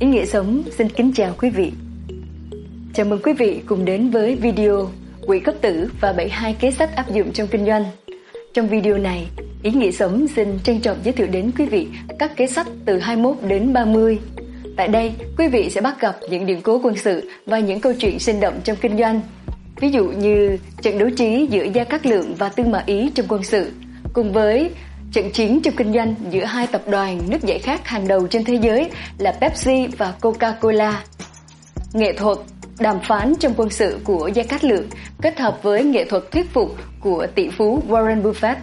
Ý nghĩa sống xin kính chào quý vị. Chào mừng quý vị cùng đến với video Quỹ cấp tử và 72 kế sách áp dụng trong kinh doanh. Trong video này, Ý nghĩa sống xin trân trọng giới thiệu đến quý vị các kế sách từ 21 đến 30. Tại đây, quý vị sẽ bắt gặp những điển cố quân sự và những câu chuyện sinh động trong kinh doanh. Ví dụ như trận đấu trí giữa Gia Cát Lượng và Tư Mã Ý trong quân sự, cùng với Trận chiến trong kinh doanh giữa hai tập đoàn nước giải khát hàng đầu trên thế giới là Pepsi và Coca-Cola. Nghệ thuật đàm phán trong quân sự của Gia Cát Lượng kết hợp với nghệ thuật thuyết phục của tỷ phú Warren Buffett.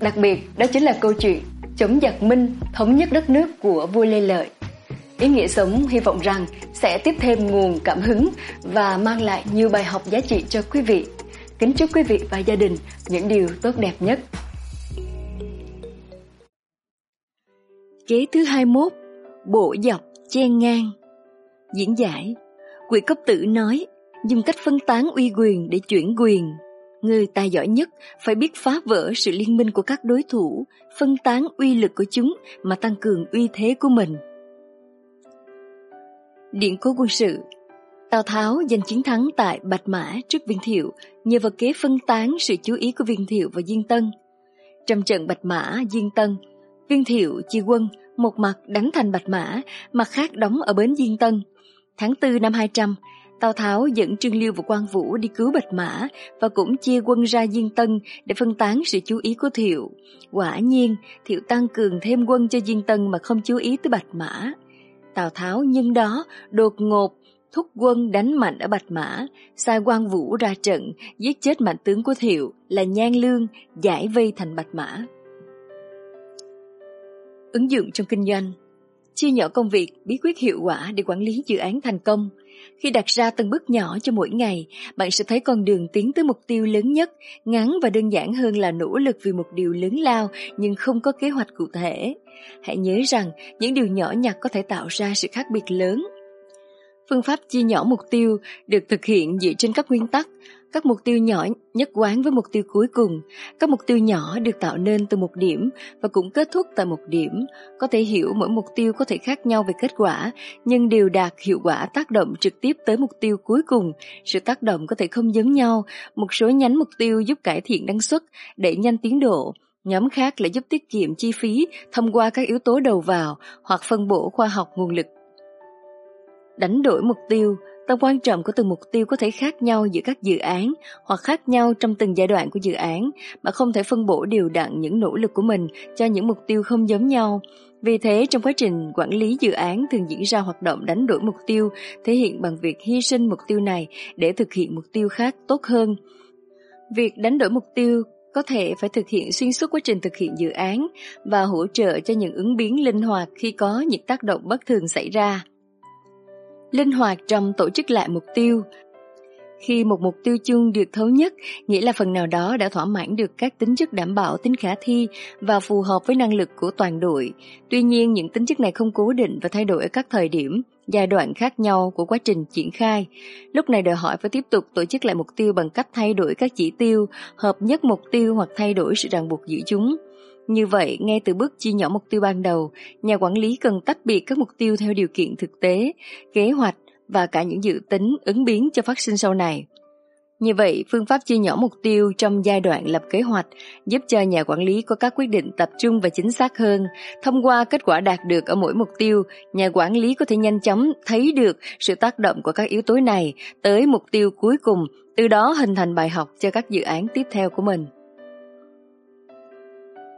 Đặc biệt, đó chính là câu chuyện chống giặc Minh thống nhất đất nước của vua Lê Lợi. Ý nghĩa sống hy vọng rằng sẽ tiếp thêm nguồn cảm hứng và mang lại nhiều bài học giá trị cho quý vị. Kính chúc quý vị và gia đình những điều tốt đẹp nhất. Kế thứ 21 Bộ dọc chen ngang Diễn giải Quỷ cấp tử nói Dùng cách phân tán uy quyền để chuyển quyền Người tài giỏi nhất phải biết phá vỡ sự liên minh của các đối thủ, phân tán uy lực của chúng mà tăng cường uy thế của mình. Điện cố quân sự Tào Tháo giành chiến thắng tại Bạch Mã trước Viên Thiệu nhờ vào kế phân tán sự chú ý của Viên Thiệu và Diên Tân. Trong trận Bạch Mã, Diên Tân Viên Thiệu chia quân, một mặt đánh thành Bạch Mã, mặt khác đóng ở bến Diên Tân. Tháng 4 năm 200, Tào Tháo dẫn Trương Liêu và Quan Vũ đi cứu Bạch Mã và cũng chia quân ra Diên Tân để phân tán sự chú ý của Thiệu. Quả nhiên, Thiệu tăng cường thêm quân cho Diên Tân mà không chú ý tới Bạch Mã. Tào Tháo nhân đó đột ngột thúc quân đánh mạnh ở Bạch Mã, sai Quan Vũ ra trận, giết chết mạnh tướng của Thiệu là Nhan Lương, giải vây thành Bạch Mã. Ứng dụng trong kinh doanh Chia nhỏ công việc, bí quyết hiệu quả để quản lý dự án thành công. Khi đặt ra từng bước nhỏ cho mỗi ngày, bạn sẽ thấy con đường tiến tới mục tiêu lớn nhất, ngắn và đơn giản hơn là nỗ lực vì một điều lớn lao nhưng không có kế hoạch cụ thể. Hãy nhớ rằng những điều nhỏ nhặt có thể tạo ra sự khác biệt lớn. Phương pháp chia nhỏ mục tiêu được thực hiện dựa trên các nguyên tắc các mục tiêu nhỏ nhất quán với mục tiêu cuối cùng. Các mục tiêu nhỏ được tạo nên từ một điểm và cũng kết thúc tại một điểm. Có thể hiểu mỗi mục tiêu có thể khác nhau về kết quả, nhưng đều đạt hiệu quả tác động trực tiếp tới mục tiêu cuối cùng. Sự tác động có thể không giống nhau. Một số nhánh mục tiêu giúp cải thiện năng suất, đẩy nhanh tiến độ. Nhóm khác lại giúp tiết kiệm chi phí thông qua các yếu tố đầu vào hoặc phân bổ khoa học nguồn lực. Đánh đổi mục tiêu Tầm quan trọng của từng mục tiêu có thể khác nhau giữa các dự án hoặc khác nhau trong từng giai đoạn của dự án, mà không thể phân bổ đều đặn những nỗ lực của mình cho những mục tiêu không giống nhau. Vì thế, trong quá trình quản lý dự án thường diễn ra hoạt động đánh đổi mục tiêu, thể hiện bằng việc hy sinh mục tiêu này để thực hiện mục tiêu khác tốt hơn. Việc đánh đổi mục tiêu có thể phải thực hiện xuyên suốt quá trình thực hiện dự án và hỗ trợ cho những ứng biến linh hoạt khi có những tác động bất thường xảy ra linh hoạt trong tổ chức lại mục tiêu. Khi một mục tiêu chung được thống nhất, nghĩa là phần nào đó đã thỏa mãn được các tính chất đảm bảo tính khả thi và phù hợp với năng lực của toàn đội. Tuy nhiên, những tính chất này không cố định và thay đổi ở các thời điểm, giai đoạn khác nhau của quá trình triển khai. Lúc này đòi hỏi phải tiếp tục tổ chức lại mục tiêu bằng cách thay đổi các chỉ tiêu, hợp nhất mục tiêu hoặc thay đổi sự ràng buộc giữa chúng. Như vậy, ngay từ bước chia nhỏ mục tiêu ban đầu, nhà quản lý cần tách biệt các mục tiêu theo điều kiện thực tế, kế hoạch và cả những dự tính ứng biến cho phát sinh sau này. Như vậy, phương pháp chia nhỏ mục tiêu trong giai đoạn lập kế hoạch giúp cho nhà quản lý có các quyết định tập trung và chính xác hơn. Thông qua kết quả đạt được ở mỗi mục tiêu, nhà quản lý có thể nhanh chóng thấy được sự tác động của các yếu tố này tới mục tiêu cuối cùng, từ đó hình thành bài học cho các dự án tiếp theo của mình.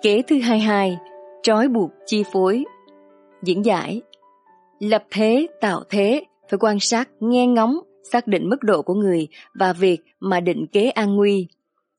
Kế thứ 22, trói buộc chi phối. Diễn giải Lập thế, tạo thế, phải quan sát, nghe ngóng, xác định mức độ của người và việc mà định kế an nguy.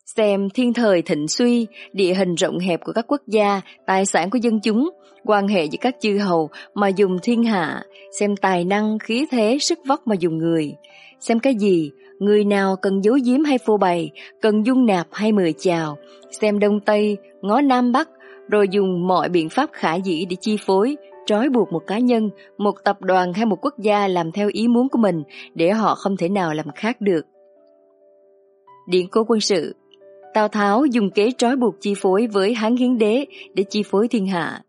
Xem thiên thời thịnh suy, địa hình rộng hẹp của các quốc gia, tài sản của dân chúng, quan hệ giữa các chư hầu mà dùng thiên hạ, xem tài năng, khí thế, sức vóc mà dùng người. Xem cái gì, người nào cần giấu giếm hay phô bày, cần dung nạp hay mời chào, xem đông tây, ngó nam bắc, rồi dùng mọi biện pháp khả dĩ để chi phối, trói buộc một cá nhân, một tập đoàn hay một quốc gia làm theo ý muốn của mình để họ không thể nào làm khác được. Điện cố quân sự Tào Tháo dùng kế trói buộc chi phối với Hán Hiến Đế để chi phối thiên hạ.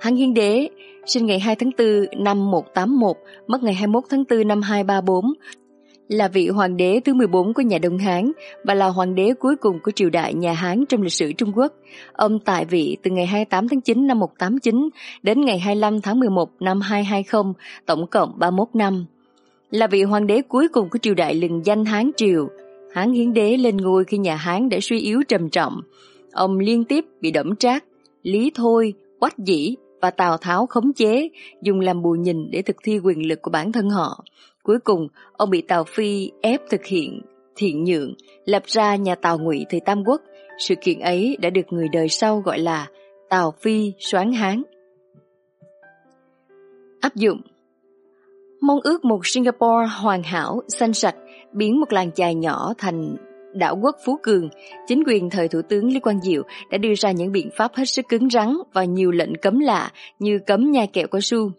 Hán Hiến Đế sinh ngày 2 tháng 4 năm 181, mất ngày 21 tháng 4 năm 234, là vị hoàng đế thứ 14 của nhà Đông Hán và là hoàng đế cuối cùng của triều đại nhà Hán trong lịch sử Trung Quốc. Ông tại vị từ ngày 28 tháng 9 năm 189 đến ngày 25 tháng 11 năm 220, tổng cộng 31 năm. Là vị hoàng đế cuối cùng của triều đại lừng danh Hán Triều, Hán Hiến Đế lên ngôi khi nhà Hán đã suy yếu trầm trọng. Ông liên tiếp bị đẫm trác, Lý Thôi, Quách Dĩ và Tào Tháo khống chế, dùng làm bù nhìn để thực thi quyền lực của bản thân họ. Cuối cùng, ông bị Tào Phi ép thực hiện thiện nhượng, lập ra nhà Tào Ngụy thời Tam Quốc. Sự kiện ấy đã được người đời sau gọi là Tào Phi Soán Hán. Áp dụng Mong ước một Singapore hoàn hảo, xanh sạch, biến một làng chài nhỏ thành đảo quốc Phú Cường, chính quyền thời Thủ tướng Lý Quang Diệu đã đưa ra những biện pháp hết sức cứng rắn và nhiều lệnh cấm lạ như cấm nhai kẹo cao su.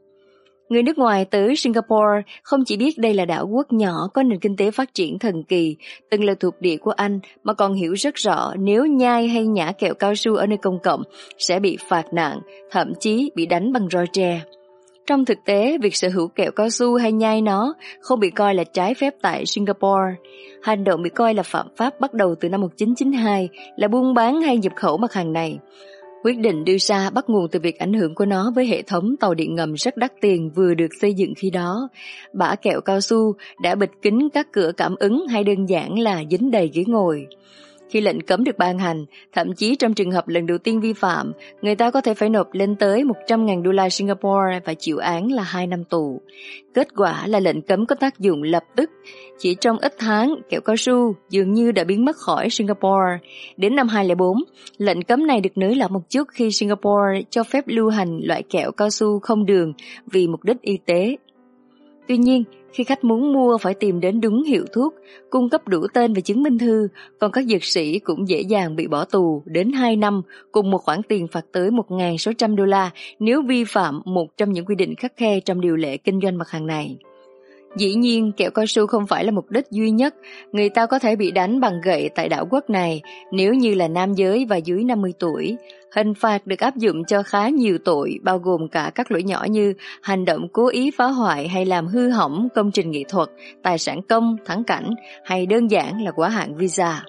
Người nước ngoài tới Singapore không chỉ biết đây là đảo quốc nhỏ có nền kinh tế phát triển thần kỳ, từng là thuộc địa của Anh, mà còn hiểu rất rõ nếu nhai hay nhả kẹo cao su ở nơi công cộng sẽ bị phạt nặng, thậm chí bị đánh bằng roi tre. Trong thực tế, việc sở hữu kẹo cao su hay nhai nó không bị coi là trái phép tại Singapore. Hành động bị coi là phạm pháp bắt đầu từ năm 1992 là buôn bán hay nhập khẩu mặt hàng này. Quyết định đưa ra bắt nguồn từ việc ảnh hưởng của nó với hệ thống tàu điện ngầm rất đắt tiền vừa được xây dựng khi đó. Bã kẹo cao su đã bịt kín các cửa cảm ứng hay đơn giản là dính đầy ghế ngồi. Khi lệnh cấm được ban hành, thậm chí trong trường hợp lần đầu tiên vi phạm, người ta có thể phải nộp lên tới 100.000 đô la Singapore và chịu án là 2 năm tù. Kết quả là lệnh cấm có tác dụng lập tức. Chỉ trong ít tháng, kẹo cao su dường như đã biến mất khỏi Singapore. Đến năm 2004, lệnh cấm này được nới lỏng một chút khi Singapore cho phép lưu hành loại kẹo cao su không đường vì mục đích y tế. Tuy nhiên, khi khách muốn mua phải tìm đến đúng hiệu thuốc, cung cấp đủ tên và chứng minh thư, còn các dược sĩ cũng dễ dàng bị bỏ tù đến 2 năm cùng một khoản tiền phạt tới 1.600 đô la nếu vi phạm một trong những quy định khắc khe trong điều lệ kinh doanh mặt hàng này. Dĩ nhiên, kẹo cao su không phải là mục đích duy nhất. Người ta có thể bị đánh bằng gậy tại đảo quốc này nếu như là nam giới và dưới 50 tuổi. Hình phạt được áp dụng cho khá nhiều tội, bao gồm cả các lỗi nhỏ như hành động cố ý phá hoại hay làm hư hỏng công trình nghệ thuật, tài sản công, thắng cảnh, hay đơn giản là quá hạn visa.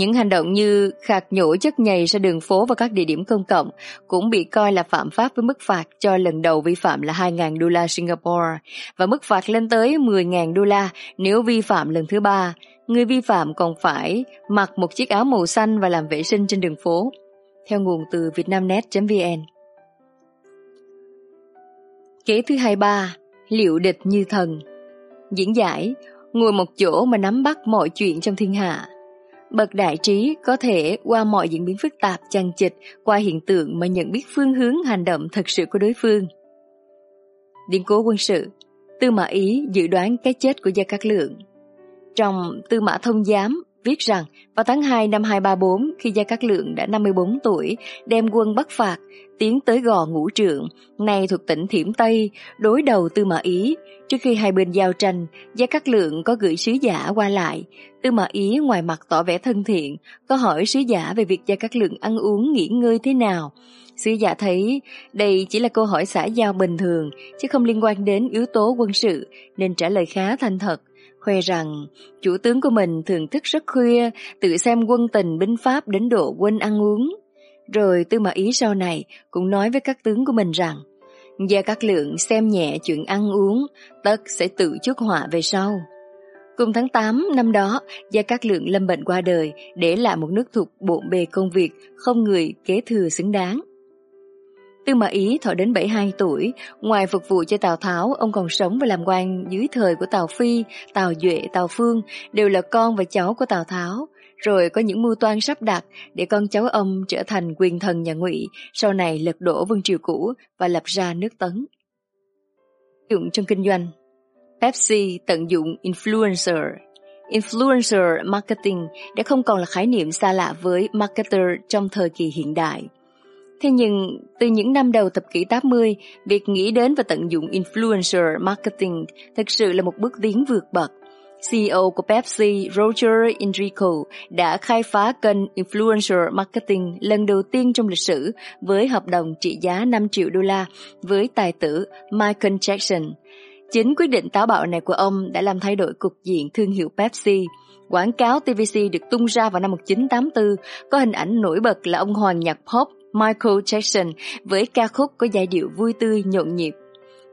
Những hành động như khạc nhổ chất nhầy ra đường phố và các địa điểm công cộng cũng bị coi là phạm pháp với mức phạt cho lần đầu vi phạm là 2.000 đô la Singapore và mức phạt lên tới 10.000 đô la nếu vi phạm lần thứ ba. Người vi phạm còn phải mặc một chiếc áo màu xanh và làm vệ sinh trên đường phố. Theo nguồn từ vietnamnet.vn Kế thứ 23 Liệu địch như thần Diễn giải, Ngồi một chỗ mà nắm bắt mọi chuyện trong thiên hạ Bậc đại trí có thể qua mọi diễn biến phức tạp, chằng chịch qua hiện tượng mà nhận biết phương hướng hành động thật sự của đối phương. Điển cố quân sự, Tư Mã Ý dự đoán cái chết của Gia Cát Lượng. Trong Tư Mã Thông Giám viết rằng vào tháng 2 năm 234 khi Gia Cát Lượng đã 54 tuổi đem quân bắt phạt tiến tới gò ngũ trượng, nay thuộc tỉnh Thiểm Tây, đối đầu Tư Mã Ý. Trước khi hai bên giao tranh, Gia Cát Lượng có gửi sứ giả qua lại. Tư Mã Ý ngoài mặt tỏ vẻ thân thiện, có hỏi sứ giả về việc Gia Cát Lượng ăn uống nghỉ ngơi thế nào. Sứ giả thấy đây chỉ là câu hỏi xã giao bình thường, chứ không liên quan đến yếu tố quân sự, nên trả lời khá thành thật khoe rằng chủ tướng của mình thường thức rất khuya, tự xem quân tình binh pháp đến độ quên ăn uống. Rồi tư mã ý sau này cũng nói với các tướng của mình rằng Gia các Lượng xem nhẹ chuyện ăn uống, tất sẽ tự chuốc họa về sau. Cùng tháng 8 năm đó, Gia Cát Lượng lâm bệnh qua đời, để lại một nước thuộc bộn bề công việc, không người kế thừa xứng đáng. Tư Mã Ý thọ đến 72 tuổi, ngoài phục vụ cho Tào Tháo, ông còn sống và làm quan dưới thời của Tào Phi, Tào Duệ, Tào Phương, đều là con và cháu của Tào Tháo. Rồi có những mưu toan sắp đặt để con cháu ông trở thành quyền thần nhà Ngụy, sau này lật đổ vương triều cũ và lập ra nước Tấn. Dụng trong kinh doanh Pepsi tận dụng influencer Influencer marketing đã không còn là khái niệm xa lạ với marketer trong thời kỳ hiện đại. Thế nhưng, từ những năm đầu thập kỷ 80, việc nghĩ đến và tận dụng influencer marketing thực sự là một bước tiến vượt bậc. CEO của Pepsi Roger Enrico đã khai phá kênh Influencer Marketing lần đầu tiên trong lịch sử với hợp đồng trị giá 5 triệu đô la với tài tử Michael Jackson. Chính quyết định táo bạo này của ông đã làm thay đổi cục diện thương hiệu Pepsi. Quảng cáo TVC được tung ra vào năm 1984 có hình ảnh nổi bật là ông hoàng nhạc pop Michael Jackson với ca khúc có giai điệu vui tươi nhộn nhịp.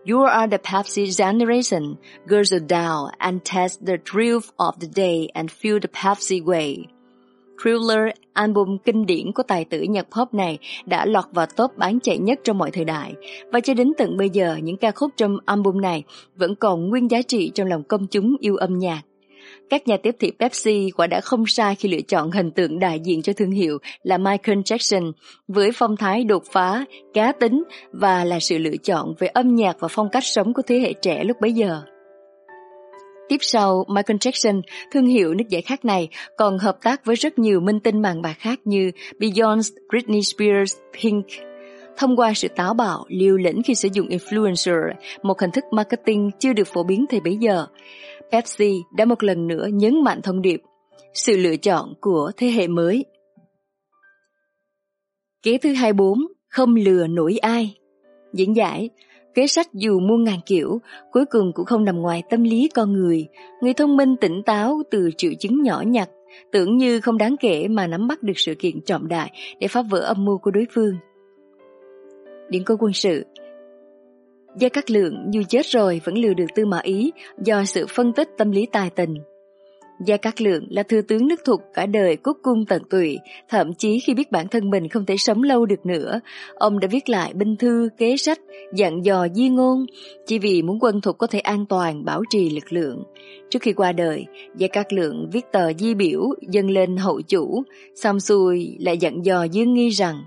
You are the Pepsi generation. Girls are down and test the thrill of the day and feel the Pepsi way. Thriller, album kinh điển của tài tử nhạc pop này đã lọt vào top bán chạy nhất trong mọi thời đại và cho đến tận bây giờ những ca khúc trong album này vẫn còn nguyên giá trị trong lòng công chúng yêu âm nhạc. Các nhà tiếp thị Pepsi quả đã không sai khi lựa chọn hình tượng đại diện cho thương hiệu là Michael Jackson với phong thái đột phá, cá tính và là sự lựa chọn về âm nhạc và phong cách sống của thế hệ trẻ lúc bấy giờ. Tiếp sau, Michael Jackson, thương hiệu nước giải khát này còn hợp tác với rất nhiều minh tinh màn bạc khác như Beyoncé, Britney Spears, Pink. Thông qua sự táo bạo, liều lĩnh khi sử dụng influencer, một hình thức marketing chưa được phổ biến thời bấy giờ, FC đã một lần nữa nhấn mạnh thông điệp sự lựa chọn của thế hệ mới. Kế thứ 24, không lừa nổi ai. Diễn giải, kế sách dù muôn ngàn kiểu, cuối cùng cũng không nằm ngoài tâm lý con người. Người thông minh tỉnh táo từ triệu chứng nhỏ nhặt, tưởng như không đáng kể mà nắm bắt được sự kiện trọng đại để phá vỡ âm mưu của đối phương. Điện cơ quân sự Gia Cát Lượng dù chết rồi vẫn lừa được Tư Mã Ý do sự phân tích tâm lý tài tình. Gia Cát Lượng là thư tướng nước thuộc cả đời cốt cung tận tụy, thậm chí khi biết bản thân mình không thể sống lâu được nữa, ông đã viết lại binh thư, kế sách, dặn dò di ngôn, chỉ vì muốn quân thục có thể an toàn, bảo trì lực lượng. Trước khi qua đời, Gia Cát Lượng viết tờ di biểu dâng lên hậu chủ, xong xuôi lại dặn dò Dương Nghi rằng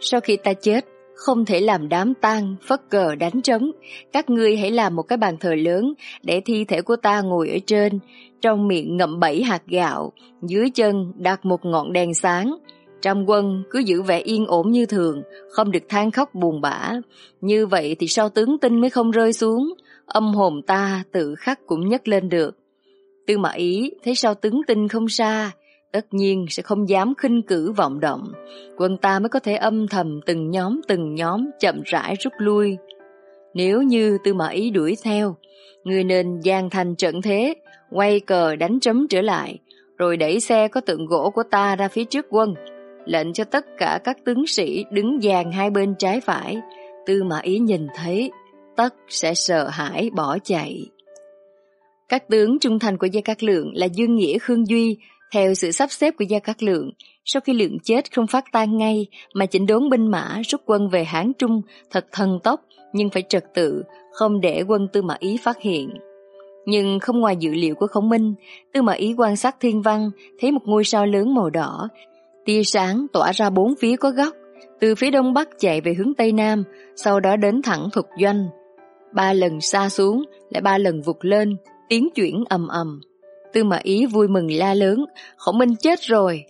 sau khi ta chết, không thể làm đám tang, phất cờ đánh trống. Các ngươi hãy làm một cái bàn thờ lớn để thi thể của ta ngồi ở trên, trong miệng ngậm bảy hạt gạo, dưới chân đặt một ngọn đèn sáng. trăm quân cứ giữ vẻ yên ổn như thường, không được than khóc buồn bã. Như vậy thì sao tướng tinh mới không rơi xuống, âm hồn ta tự khắc cũng nhấc lên được. Tư mã ý thấy sao tướng tinh không xa, tất nhiên sẽ không dám khinh cử vọng động. Quân ta mới có thể âm thầm từng nhóm từng nhóm chậm rãi rút lui. Nếu như tư mã ý đuổi theo, người nên gian thành trận thế, quay cờ đánh trấm trở lại, rồi đẩy xe có tượng gỗ của ta ra phía trước quân, lệnh cho tất cả các tướng sĩ đứng dàn hai bên trái phải. Tư mã ý nhìn thấy, tất sẽ sợ hãi bỏ chạy. Các tướng trung thành của Gia Cát Lượng là Dương Nghĩa Khương Duy theo sự sắp xếp của Gia Cát Lượng, sau khi lượng chết không phát tan ngay mà chỉnh đốn binh mã rút quân về Hán Trung thật thần tốc nhưng phải trật tự, không để quân Tư Mã Ý phát hiện. Nhưng không ngoài dự liệu của Khổng Minh, Tư Mã Ý quan sát thiên văn, thấy một ngôi sao lớn màu đỏ, tia sáng tỏa ra bốn phía có góc, từ phía đông bắc chạy về hướng tây nam, sau đó đến thẳng thuộc doanh. Ba lần xa xuống, lại ba lần vụt lên, tiến chuyển ầm ầm. Tư Mã Ý vui mừng la lớn, Khổng Minh chết rồi.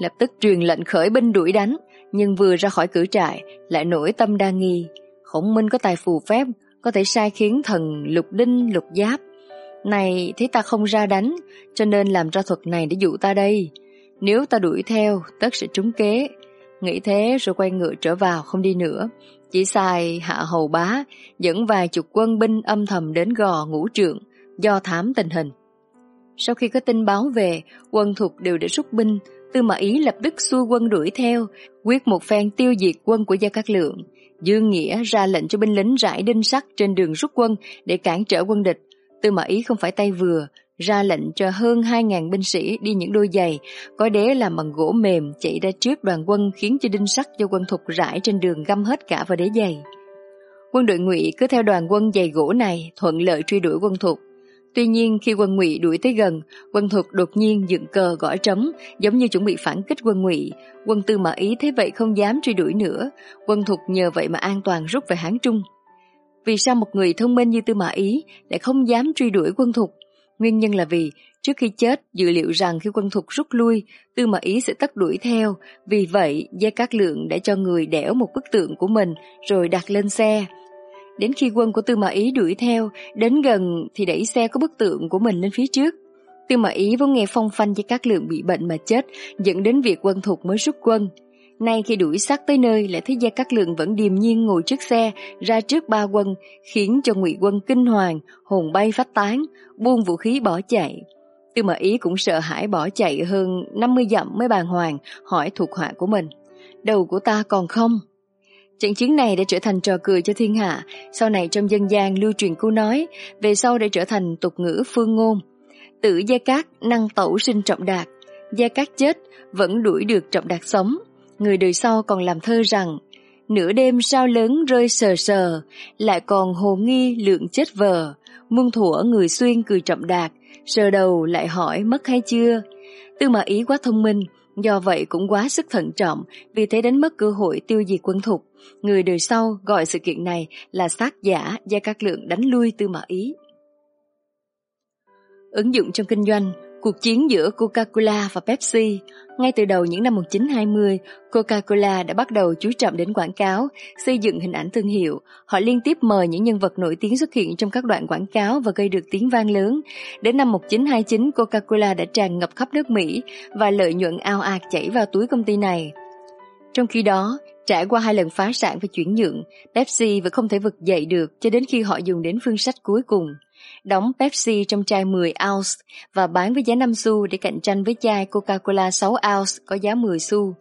Lập tức truyền lệnh khởi binh đuổi đánh, nhưng vừa ra khỏi cử trại, lại nổi tâm đa nghi. Khổng Minh có tài phù phép, có thể sai khiến thần lục đinh lục giáp. Này, thấy ta không ra đánh, cho nên làm ra thuật này để dụ ta đây. Nếu ta đuổi theo, tất sẽ trúng kế. Nghĩ thế rồi quay ngựa trở vào, không đi nữa. Chỉ sai hạ hầu bá, dẫn vài chục quân binh âm thầm đến gò ngũ trượng, do thám tình hình. Sau khi có tin báo về, quân thục đều đã rút binh, Tư Mã Ý lập tức xua quân đuổi theo, quyết một phen tiêu diệt quân của Gia Cát Lượng. Dương Nghĩa ra lệnh cho binh lính rải đinh sắt trên đường rút quân để cản trở quân địch. Tư Mã Ý không phải tay vừa, ra lệnh cho hơn 2.000 binh sĩ đi những đôi giày, có đế làm bằng gỗ mềm chạy ra trước đoàn quân khiến cho đinh sắt do quân thục rải trên đường găm hết cả vào đế giày. Quân đội ngụy cứ theo đoàn quân giày gỗ này thuận lợi truy đuổi quân thục. Tuy nhiên khi quân ngụy đuổi tới gần, quân thục đột nhiên dựng cờ gõ trống, giống như chuẩn bị phản kích quân ngụy. Quân tư mã ý thấy vậy không dám truy đuổi nữa, quân thục nhờ vậy mà an toàn rút về Hán Trung. Vì sao một người thông minh như tư mã ý lại không dám truy đuổi quân thục? Nguyên nhân là vì trước khi chết dự liệu rằng khi quân thục rút lui, tư mã ý sẽ tất đuổi theo. Vì vậy, Gia Cát Lượng đã cho người đẽo một bức tượng của mình rồi đặt lên xe. Đến khi quân của Tư Mã Ý đuổi theo, đến gần thì đẩy xe có bức tượng của mình lên phía trước. Tư Mã Ý vốn nghe phong phanh cho các lượng bị bệnh mà chết, dẫn đến việc quân thục mới rút quân. Nay khi đuổi sát tới nơi lại thấy Gia Cát Lượng vẫn điềm nhiên ngồi trước xe ra trước ba quân, khiến cho ngụy quân kinh hoàng, hồn bay phát tán, buông vũ khí bỏ chạy. Tư Mã Ý cũng sợ hãi bỏ chạy hơn 50 dặm mới bàng hoàng, hỏi thuộc hạ của mình. Đầu của ta còn không? Trận chiến này đã trở thành trò cười cho thiên hạ, sau này trong dân gian lưu truyền câu nói, về sau đã trở thành tục ngữ phương ngôn. Tử Gia Cát năng tẩu sinh trọng đạt, Gia Cát chết vẫn đuổi được trọng đạt sống. Người đời sau còn làm thơ rằng, nửa đêm sao lớn rơi sờ sờ, lại còn hồ nghi lượng chết vờ, muôn thủa người xuyên cười trọng đạt, sờ đầu lại hỏi mất hay chưa. Tư mà ý quá thông minh, do vậy cũng quá sức thận trọng, vì thế đánh mất cơ hội tiêu diệt quân thục. Người đời sau gọi sự kiện này là sát giả do các lượng đánh lui tư mã ý. Ứng dụng trong kinh doanh, cuộc chiến giữa Coca-Cola và Pepsi. Ngay từ đầu những năm 1920, Coca-Cola đã bắt đầu chú trọng đến quảng cáo, xây dựng hình ảnh thương hiệu. Họ liên tiếp mời những nhân vật nổi tiếng xuất hiện trong các đoạn quảng cáo và gây được tiếng vang lớn. Đến năm 1929, Coca-Cola đã tràn ngập khắp nước Mỹ và lợi nhuận ao ạt chảy vào túi công ty này. Trong khi đó, trải qua hai lần phá sản và chuyển nhượng, Pepsi vẫn không thể vực dậy được cho đến khi họ dùng đến phương sách cuối cùng – đóng Pepsi trong chai 10 ounce và bán với giá 5 xu để cạnh tranh với chai Coca-Cola 6 ounce có giá 10 xu.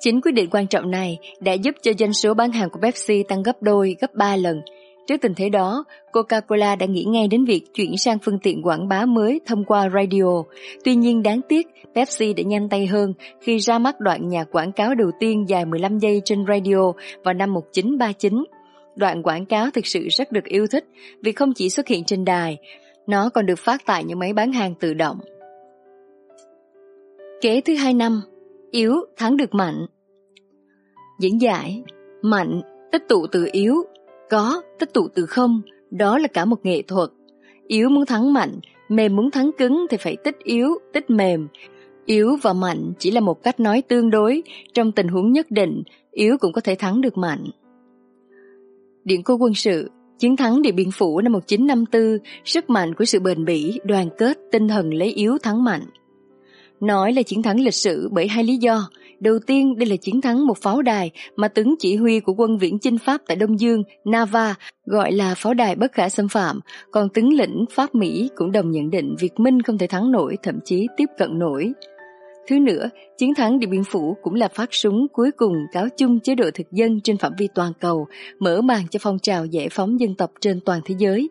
Chính quyết định quan trọng này đã giúp cho doanh số bán hàng của Pepsi tăng gấp đôi, gấp 3 lần. Trước tình thế đó, Coca-Cola đã nghĩ ngay đến việc chuyển sang phương tiện quảng bá mới thông qua radio. Tuy nhiên đáng tiếc, Pepsi đã nhanh tay hơn khi ra mắt đoạn nhạc quảng cáo đầu tiên dài 15 giây trên radio vào năm 1939 Đoạn quảng cáo thực sự rất được yêu thích vì không chỉ xuất hiện trên đài, nó còn được phát tại những máy bán hàng tự động. Kế thứ hai năm, yếu thắng được mạnh. Diễn giải, mạnh tích tụ từ yếu, có tích tụ từ không, đó là cả một nghệ thuật. Yếu muốn thắng mạnh, mềm muốn thắng cứng thì phải tích yếu, tích mềm. Yếu và mạnh chỉ là một cách nói tương đối, trong tình huống nhất định, yếu cũng có thể thắng được mạnh. Điện cô quân sự, chiến thắng Điện Biên Phủ năm 1954, sức mạnh của sự bền bỉ, đoàn kết, tinh thần lấy yếu thắng mạnh. Nói là chiến thắng lịch sử bởi hai lý do. Đầu tiên, đây là chiến thắng một pháo đài mà tướng chỉ huy của quân viễn chinh Pháp tại Đông Dương, Nava, gọi là pháo đài bất khả xâm phạm, còn tướng lĩnh Pháp Mỹ cũng đồng nhận định Việt Minh không thể thắng nổi, thậm chí tiếp cận nổi. Thứ nữa, chiến thắng Điện Biên Phủ cũng là phát súng cuối cùng cáo chung chế độ thực dân trên phạm vi toàn cầu, mở màn cho phong trào giải phóng dân tộc trên toàn thế giới.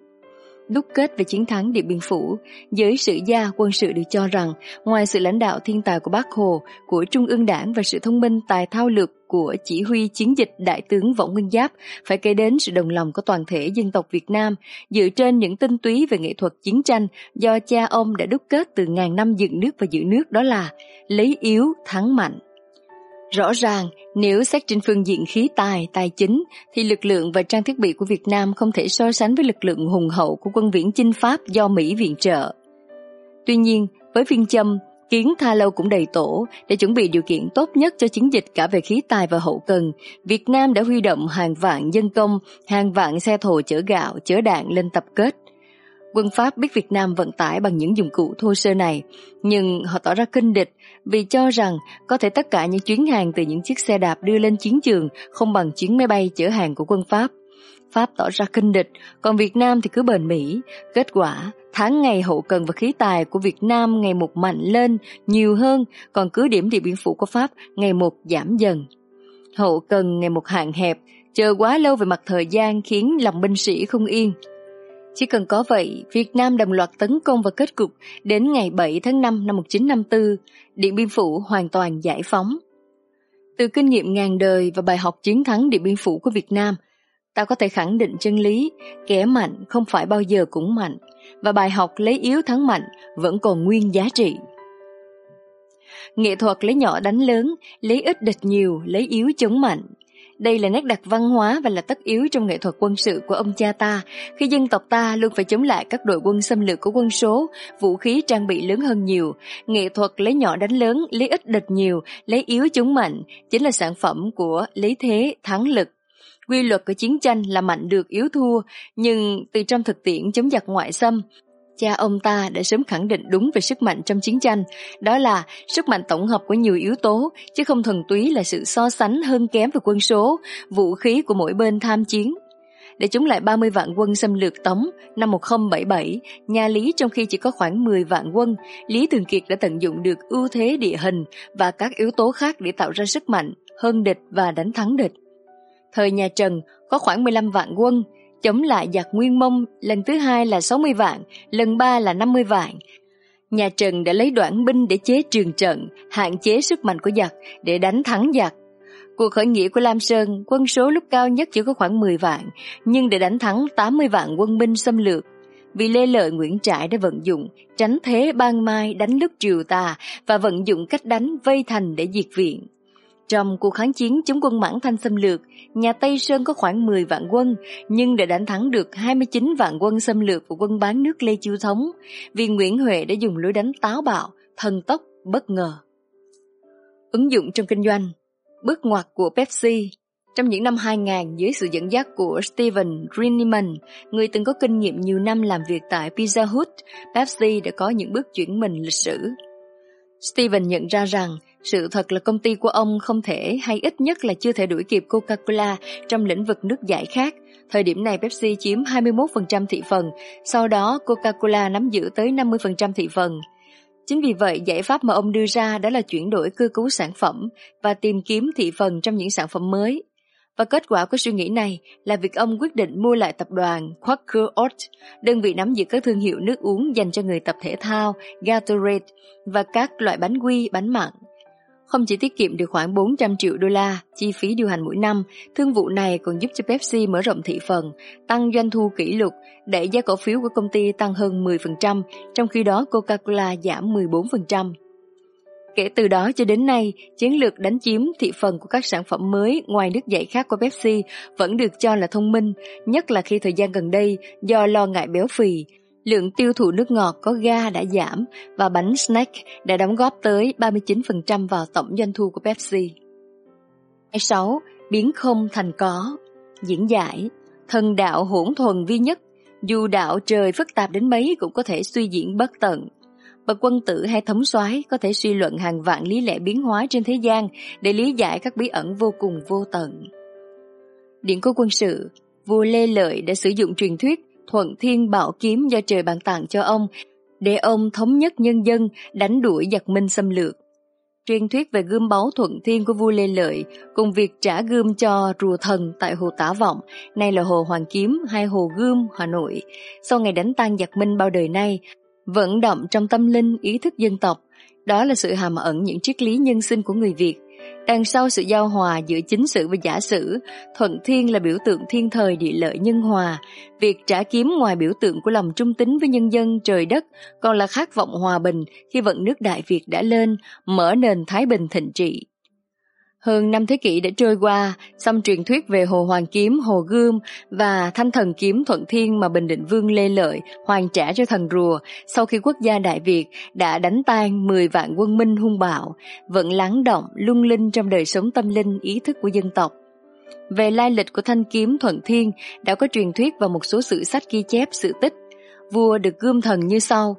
Đúc kết về chiến thắng Điện Biên Phủ, giới sử gia quân sự được cho rằng ngoài sự lãnh đạo thiên tài của Bác Hồ, của Trung ương Đảng và sự thông minh tài thao lược của chỉ huy chiến dịch Đại tướng Võ Nguyên Giáp phải kể đến sự đồng lòng của toàn thể dân tộc Việt Nam dựa trên những tinh túy về nghệ thuật chiến tranh do cha ông đã đúc kết từ ngàn năm dựng nước và giữ nước đó là lấy yếu thắng mạnh. Rõ ràng, nếu xét trên phương diện khí tài, tài chính, thì lực lượng và trang thiết bị của Việt Nam không thể so sánh với lực lượng hùng hậu của quân viễn chinh Pháp do Mỹ viện trợ. Tuy nhiên, với phiên châm Kiến Tha Lâu cũng đầy tổ để chuẩn bị điều kiện tốt nhất cho chiến dịch cả về khí tài và hậu cần. Việt Nam đã huy động hàng vạn dân công, hàng vạn xe thồ chở gạo, chở đạn lên tập kết. Quân Pháp biết Việt Nam vận tải bằng những dụng cụ thô sơ này, nhưng họ tỏ ra kinh địch vì cho rằng có thể tất cả những chuyến hàng từ những chiếc xe đạp đưa lên chiến trường không bằng chuyến máy bay chở hàng của quân Pháp. Pháp tỏ ra kinh địch, còn Việt Nam thì cứ bền bỉ. Kết quả, tháng ngày hậu cần và khí tài của Việt Nam ngày một mạnh lên nhiều hơn, còn cứ điểm địa Biên Phủ của Pháp ngày một giảm dần. Hậu cần ngày một hạn hẹp, chờ quá lâu về mặt thời gian khiến lòng binh sĩ không yên. Chỉ cần có vậy, Việt Nam đồng loạt tấn công và kết cục đến ngày 7 tháng 5 năm 1954, Điện Biên Phủ hoàn toàn giải phóng. Từ kinh nghiệm ngàn đời và bài học chiến thắng Điện Biên Phủ của Việt Nam, ta có thể khẳng định chân lý, kẻ mạnh không phải bao giờ cũng mạnh, và bài học lấy yếu thắng mạnh vẫn còn nguyên giá trị. Nghệ thuật lấy nhỏ đánh lớn, lấy ít địch nhiều, lấy yếu chống mạnh, đây là nét đặc văn hóa và là tất yếu trong nghệ thuật quân sự của ông cha ta, khi dân tộc ta luôn phải chống lại các đội quân xâm lược của quân số, vũ khí trang bị lớn hơn nhiều. Nghệ thuật lấy nhỏ đánh lớn, lấy ít địch nhiều, lấy yếu chống mạnh, chính là sản phẩm của lấy thế thắng lực. Quy luật của chiến tranh là mạnh được yếu thua, nhưng từ trong thực tiễn chống giặc ngoại xâm, cha ông ta đã sớm khẳng định đúng về sức mạnh trong chiến tranh, đó là sức mạnh tổng hợp của nhiều yếu tố, chứ không thuần túy là sự so sánh hơn kém về quân số, vũ khí của mỗi bên tham chiến. Để chống lại 30 vạn quân xâm lược Tống năm 1077, nhà Lý trong khi chỉ có khoảng 10 vạn quân, Lý Thường Kiệt đã tận dụng được ưu thế địa hình và các yếu tố khác để tạo ra sức mạnh, hơn địch và đánh thắng địch. Thời nhà Trần có khoảng 15 vạn quân, chống lại giặc Nguyên Mông lần thứ hai là 60 vạn, lần ba là 50 vạn. Nhà Trần đã lấy đoạn binh để chế trường trận, hạn chế sức mạnh của giặc để đánh thắng giặc. Cuộc khởi nghĩa của Lam Sơn, quân số lúc cao nhất chỉ có khoảng 10 vạn, nhưng để đánh thắng 80 vạn quân binh xâm lược, vì Lê Lợi Nguyễn Trãi đã vận dụng tránh thế ban mai đánh lúc triều tà và vận dụng cách đánh vây thành để diệt viện. Trong cuộc kháng chiến chống quân Mãn Thanh xâm lược, nhà Tây Sơn có khoảng 10 vạn quân, nhưng đã đánh thắng được 29 vạn quân xâm lược của quân bán nước Lê Chiêu Thống, vì Nguyễn Huệ đã dùng lối đánh táo bạo, thần tốc, bất ngờ. Ứng dụng trong kinh doanh Bước ngoặt của Pepsi trong những năm 2000 dưới sự dẫn dắt của Steven Greenman, người từng có kinh nghiệm nhiều năm làm việc tại Pizza Hut, Pepsi đã có những bước chuyển mình lịch sử. Steven nhận ra rằng sự thật là công ty của ông không thể hay ít nhất là chưa thể đuổi kịp Coca-Cola trong lĩnh vực nước giải khác. Thời điểm này Pepsi chiếm 21% thị phần, sau đó Coca-Cola nắm giữ tới 50% thị phần. Chính vì vậy, giải pháp mà ông đưa ra đó là chuyển đổi cơ cấu sản phẩm và tìm kiếm thị phần trong những sản phẩm mới. Và kết quả của suy nghĩ này là việc ông quyết định mua lại tập đoàn Quaker Oat, đơn vị nắm giữ các thương hiệu nước uống dành cho người tập thể thao, Gatorade và các loại bánh quy, bánh mặn. Không chỉ tiết kiệm được khoảng 400 triệu đô la chi phí điều hành mỗi năm, thương vụ này còn giúp cho Pepsi mở rộng thị phần, tăng doanh thu kỷ lục, đẩy giá cổ phiếu của công ty tăng hơn 10%, trong khi đó Coca-Cola giảm 14%. Kể từ đó cho đến nay, chiến lược đánh chiếm thị phần của các sản phẩm mới ngoài nước giải khát của Pepsi vẫn được cho là thông minh, nhất là khi thời gian gần đây do lo ngại béo phì, lượng tiêu thụ nước ngọt có ga đã giảm và bánh snack đã đóng góp tới 39% vào tổng doanh thu của Pepsi. 6. Biến không thành có Diễn giải Thần đạo hỗn thuần vi nhất Dù đạo trời phức tạp đến mấy cũng có thể suy diễn bất tận. Bậc quân tử hay thống soái có thể suy luận hàng vạn lý lẽ biến hóa trên thế gian để lý giải các bí ẩn vô cùng vô tận. Điện cố quân sự, vua Lê Lợi đã sử dụng truyền thuyết thuận thiên bảo kiếm do trời bàn tặng cho ông để ông thống nhất nhân dân đánh đuổi giặc minh xâm lược. Truyền thuyết về gươm báu thuận thiên của vua Lê Lợi cùng việc trả gươm cho rùa thần tại hồ Tả Vọng, nay là hồ Hoàng Kiếm hay hồ Gươm, Hà Nội. Sau ngày đánh tan giặc minh bao đời nay, vẫn đậm trong tâm linh ý thức dân tộc. Đó là sự hàm ẩn những triết lý nhân sinh của người Việt. Đằng sau sự giao hòa giữa chính sử và giả sử, thuận thiên là biểu tượng thiên thời địa lợi nhân hòa. Việc trả kiếm ngoài biểu tượng của lòng trung tín với nhân dân trời đất, còn là khát vọng hòa bình khi vận nước Đại Việt đã lên, mở nền Thái Bình thịnh trị. Hơn năm thế kỷ đã trôi qua, xong truyền thuyết về Hồ Hoàng Kiếm, Hồ Gươm và Thanh Thần Kiếm Thuận Thiên mà Bình Định Vương Lê Lợi hoàn trả cho thần rùa sau khi quốc gia Đại Việt đã đánh tan 10 vạn quân minh hung bạo, vẫn lắng động, lung linh trong đời sống tâm linh ý thức của dân tộc. Về lai lịch của thanh kiếm Thuận Thiên đã có truyền thuyết và một số sử sách ghi chép sự tích. Vua được gươm thần như sau.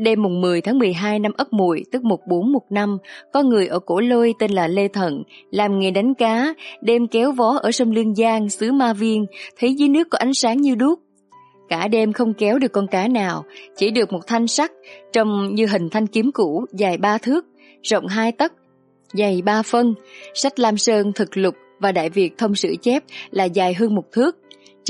Đêm mùng 10 tháng 12 năm Ất Mùi, tức 1415, có người ở cổ lôi tên là Lê Thận, làm nghề đánh cá, đêm kéo vó ở sông Lương Giang, xứ Ma Viên, thấy dưới nước có ánh sáng như đuốc. Cả đêm không kéo được con cá nào, chỉ được một thanh sắt, trông như hình thanh kiếm cũ, dài ba thước, rộng hai tấc, dày ba phân. Sách Lam Sơn thực lục và Đại Việt thông sử chép là dài hơn một thước,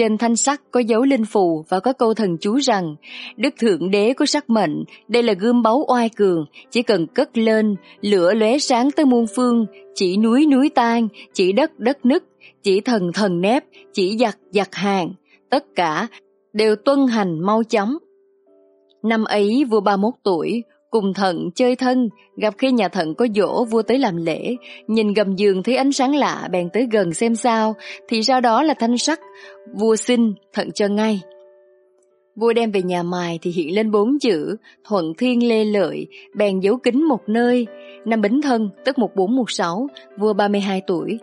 trên thanh sắt có dấu linh phù và có câu thần chú rằng Đức Thượng Đế có sắc mệnh, đây là gươm báu oai cường, chỉ cần cất lên, lửa lóe sáng tới muôn phương, chỉ núi núi tan, chỉ đất đất nứt, chỉ thần thần nếp, chỉ giặc giặc hàng, tất cả đều tuân hành mau chóng. Năm ấy vua 31 tuổi, Cùng thận chơi thân, gặp khi nhà thận có dỗ vua tới làm lễ, nhìn gầm giường thấy ánh sáng lạ bèn tới gần xem sao, thì ra đó là thanh sắc, vua xin, thận cho ngay. Vua đem về nhà mài thì hiện lên bốn chữ Thuận Thiên Lê Lợi, bèn giấu kính một nơi. Năm Bính Thân, tức 1416, vua 32 tuổi,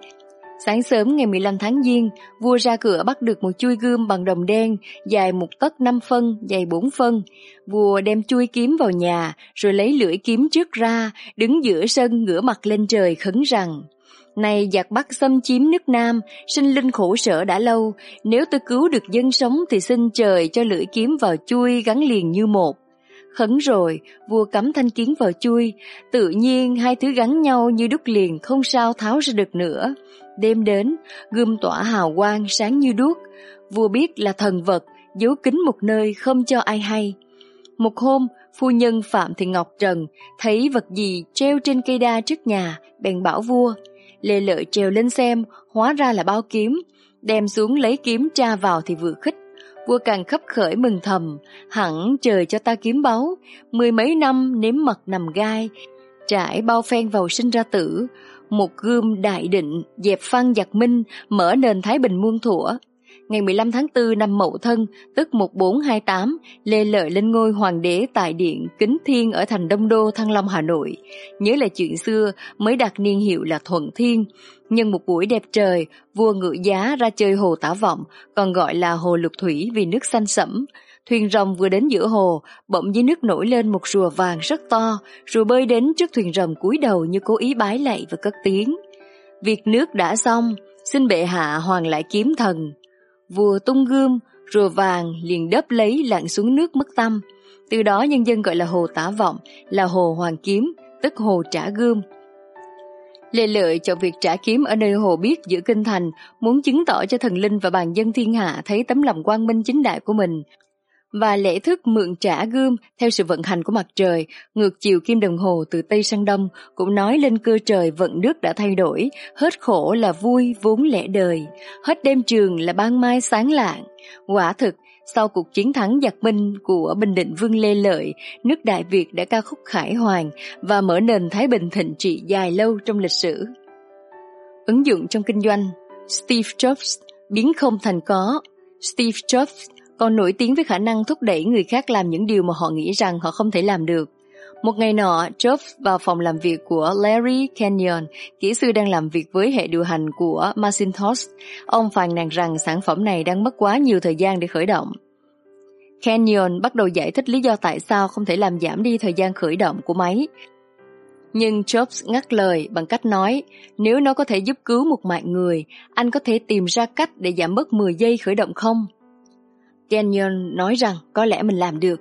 Sáng sớm ngày 15 tháng Giêng, vua ra cửa bắt được một chui gươm bằng đồng đen, dài một tấc 5 phân, dày 4 phân. Vua đem chui kiếm vào nhà, rồi lấy lưỡi kiếm trước ra, đứng giữa sân ngửa mặt lên trời khấn rằng này giặc Bắc xâm chiếm nước Nam, sinh linh khổ sở đã lâu, nếu tôi cứu được dân sống thì xin trời cho lưỡi kiếm vào chui gắn liền như một. Khấn rồi, vua cắm thanh kiếm vào chui, tự nhiên hai thứ gắn nhau như đúc liền không sao tháo ra được nữa. Đêm đến, gươm tỏa hào quang sáng như đuốc, vua biết là thần vật, giấu kín một nơi không cho ai hay. Một hôm, phu nhân Phạm Thị Ngọc Trần thấy vật gì treo trên cây đa trước nhà, bèn bảo vua, Lê Lợi trèo lên xem, hóa ra là bao kiếm, đem xuống lấy kiếm tra vào thì vừa khích. Vua càng khấp khởi mừng thầm, hẳn trời cho ta kiếm báu, mười mấy năm nếm mật nằm gai, trải bao phen vào sinh ra tử, một gươm đại định, dẹp phăng giặc minh, mở nền Thái Bình muôn thuở, ngày 15 tháng 4 năm Mậu Thân, tức 1428, Lê Lợi lên ngôi hoàng đế tại điện Kính Thiên ở thành Đông Đô, Thăng Long, Hà Nội. Nhớ là chuyện xưa mới đặt niên hiệu là Thuận Thiên. Nhân một buổi đẹp trời, vua ngự giá ra chơi hồ tả vọng, còn gọi là hồ lục thủy vì nước xanh sẫm. Thuyền rồng vừa đến giữa hồ, bỗng dưới nước nổi lên một rùa vàng rất to, rùa bơi đến trước thuyền rồng cúi đầu như cố ý bái lạy và cất tiếng. Việc nước đã xong, xin bệ hạ hoàng lại kiếm thần, Vua tung gươm, rùa vàng liền đớp lấy lặn xuống nước mất tâm. Từ đó nhân dân gọi là hồ tả vọng, là hồ hoàng kiếm, tức hồ trả gươm. Lê Lợi chọn việc trả kiếm ở nơi hồ biết giữa kinh thành, muốn chứng tỏ cho thần linh và bàn dân thiên hạ thấy tấm lòng quang minh chính đại của mình, và lễ thức mượn trả gươm theo sự vận hành của mặt trời, ngược chiều kim đồng hồ từ Tây sang Đông cũng nói lên cơ trời vận nước đã thay đổi, hết khổ là vui vốn lẽ đời, hết đêm trường là ban mai sáng lạng. Quả thực, sau cuộc chiến thắng giặc minh của Bình Định Vương Lê Lợi, nước Đại Việt đã ca khúc khải hoàn và mở nền Thái Bình thịnh trị dài lâu trong lịch sử. Ứng dụng trong kinh doanh Steve Jobs biến không thành có Steve Jobs còn nổi tiếng với khả năng thúc đẩy người khác làm những điều mà họ nghĩ rằng họ không thể làm được. Một ngày nọ, Jobs vào phòng làm việc của Larry Kenyon, kỹ sư đang làm việc với hệ điều hành của Macintosh. Ông phàn nàn rằng sản phẩm này đang mất quá nhiều thời gian để khởi động. Kenyon bắt đầu giải thích lý do tại sao không thể làm giảm đi thời gian khởi động của máy. Nhưng Jobs ngắt lời bằng cách nói, nếu nó có thể giúp cứu một mạng người, anh có thể tìm ra cách để giảm bớt 10 giây khởi động không? Kenyon nói rằng có lẽ mình làm được.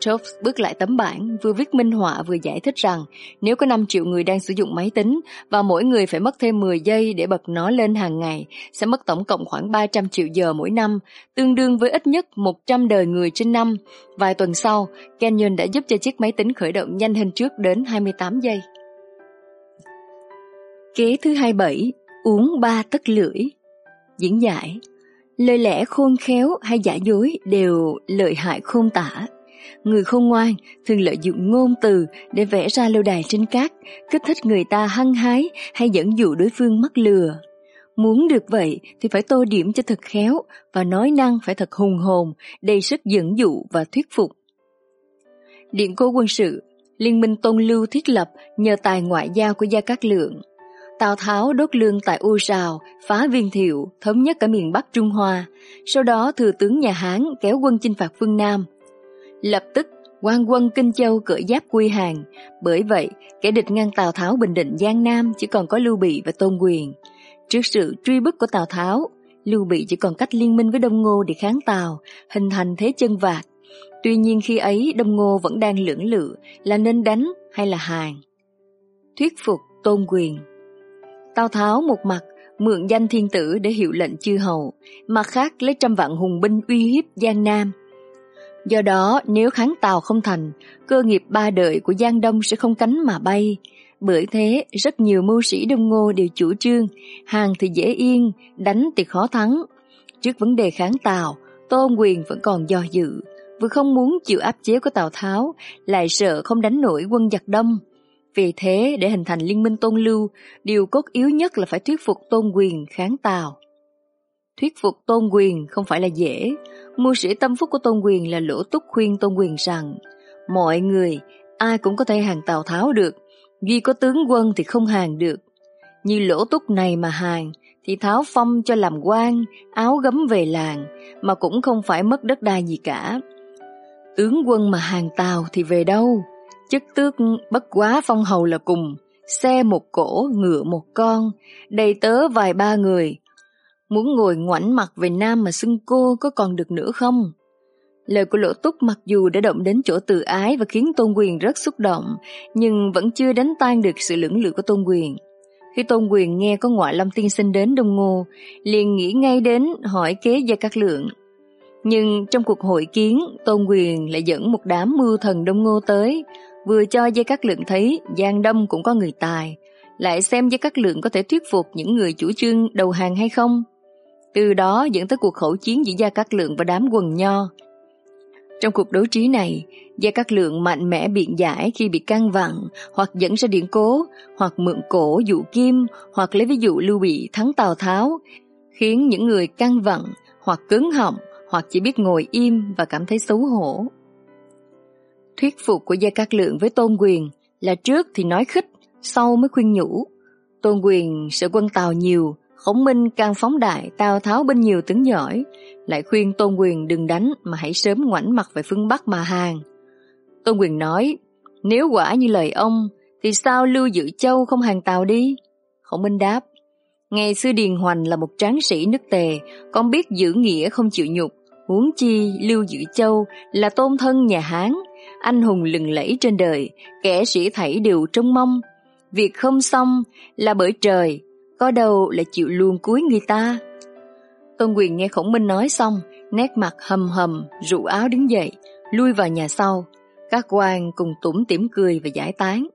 Jobs bước lại tấm bảng, vừa viết minh họa vừa giải thích rằng nếu có 5 triệu người đang sử dụng máy tính và mỗi người phải mất thêm 10 giây để bật nó lên hàng ngày, sẽ mất tổng cộng khoảng 300 triệu giờ mỗi năm, tương đương với ít nhất 100 đời người trên năm. Vài tuần sau, Kenyon đã giúp cho chiếc máy tính khởi động nhanh hơn trước đến 28 giây. Kế thứ 27, uống 3 tấc lưỡi. Diễn giải Lời lẽ khôn khéo hay giả dối đều lợi hại khôn tả. Người khôn ngoan thường lợi dụng ngôn từ để vẽ ra lâu đài trên cát, kích thích người ta hăng hái hay dẫn dụ đối phương mắc lừa. Muốn được vậy thì phải tô điểm cho thật khéo và nói năng phải thật hùng hồn, đầy sức dẫn dụ và thuyết phục. Điện cố quân sự, Liên minh Tôn Lưu thiết lập nhờ tài ngoại giao của Gia Cát Lượng – Tào Tháo đốt lương tại U Sào, phá viên thiệu, thống nhất cả miền Bắc Trung Hoa. Sau đó thừa tướng nhà Hán kéo quân chinh phạt phương Nam. Lập tức quan quân Kinh Châu cởi giáp quy hàng. Bởi vậy, kẻ địch ngăn Tào Tháo bình định Giang Nam chỉ còn có Lưu Bị và Tôn Quyền. Trước sự truy bức của Tào Tháo, Lưu Bị chỉ còn cách liên minh với Đông Ngô để kháng Tào, hình thành thế chân vạc. Tuy nhiên khi ấy Đông Ngô vẫn đang lưỡng lự là nên đánh hay là hàng. Thuyết phục Tôn Quyền Tào Tháo một mặt mượn danh thiên tử để hiệu lệnh chư hầu, mặt khác lấy trăm vạn hùng binh uy hiếp Giang Nam. Do đó, nếu kháng Tào không thành, cơ nghiệp ba đời của Giang Đông sẽ không cánh mà bay. Bởi thế, rất nhiều mưu sĩ Đông Ngô đều chủ trương, hàng thì dễ yên, đánh thì khó thắng. Trước vấn đề kháng Tào, Tôn Quyền vẫn còn do dự, vừa không muốn chịu áp chế của Tào Tháo, lại sợ không đánh nổi quân giặc Đông, vì thế, để hình thành liên minh tôn lưu, điều cốt yếu nhất là phải thuyết phục tôn quyền kháng tào. Thuyết phục tôn quyền không phải là dễ. Mưu sĩ tâm phúc của tôn quyền là lỗ túc khuyên tôn quyền rằng mọi người, ai cũng có thể hàng tào tháo được, duy có tướng quân thì không hàng được. Như lỗ túc này mà hàng, thì tháo phong cho làm quan, áo gấm về làng, mà cũng không phải mất đất đai gì cả. Tướng quân mà hàng tàu thì về đâu? Chức tước bất quá phong hầu là cùng, xe một cổ, ngựa một con, đầy tớ vài ba người. Muốn ngồi ngoảnh mặt về Nam mà xưng cô có còn được nữa không? Lời của Lỗ Túc mặc dù đã động đến chỗ tự ái và khiến Tôn Quyền rất xúc động, nhưng vẫn chưa đánh tan được sự lưỡng lự của Tôn Quyền. Khi Tôn Quyền nghe có ngoại lâm tiên sinh đến Đông Ngô, liền nghĩ ngay đến hỏi kế Gia Cát Lượng. Nhưng trong cuộc hội kiến, Tôn Quyền lại dẫn một đám mưu thần Đông Ngô tới, vừa cho Gia Cát Lượng thấy Giang Đông cũng có người tài, lại xem Gia Cát Lượng có thể thuyết phục những người chủ trương đầu hàng hay không. Từ đó dẫn tới cuộc khẩu chiến giữa Gia Cát Lượng và đám quần nho. Trong cuộc đấu trí này, Gia Cát Lượng mạnh mẽ biện giải khi bị căng vặn, hoặc dẫn ra điện cố, hoặc mượn cổ dụ kim, hoặc lấy ví dụ Lưu Bị thắng Tào Tháo, khiến những người căng vặn, hoặc cứng họng, hoặc chỉ biết ngồi im và cảm thấy xấu hổ. Thuyết phục của Gia Cát Lượng với Tôn Quyền là trước thì nói khích, sau mới khuyên nhủ. Tôn Quyền sợ quân Tàu nhiều, Khổng Minh càng phóng đại, Tào Tháo binh nhiều tướng giỏi, lại khuyên Tôn Quyền đừng đánh mà hãy sớm ngoảnh mặt về phương Bắc mà hàng. Tôn Quyền nói, nếu quả như lời ông, thì sao Lưu Dự Châu không hàng Tàu đi? Khổng Minh đáp, ngày xưa Điền Hoành là một tráng sĩ nước tề, con biết giữ nghĩa không chịu nhục, huống chi Lưu Dự Châu là tôn thân nhà Hán, anh hùng lừng lẫy trên đời, kẻ sĩ thảy đều trông mong. Việc không xong là bởi trời, có đâu là chịu luôn cuối người ta. Tôn Quyền nghe Khổng Minh nói xong, nét mặt hầm hầm, rụ áo đứng dậy, lui vào nhà sau. Các quan cùng tủm tỉm cười và giải tán.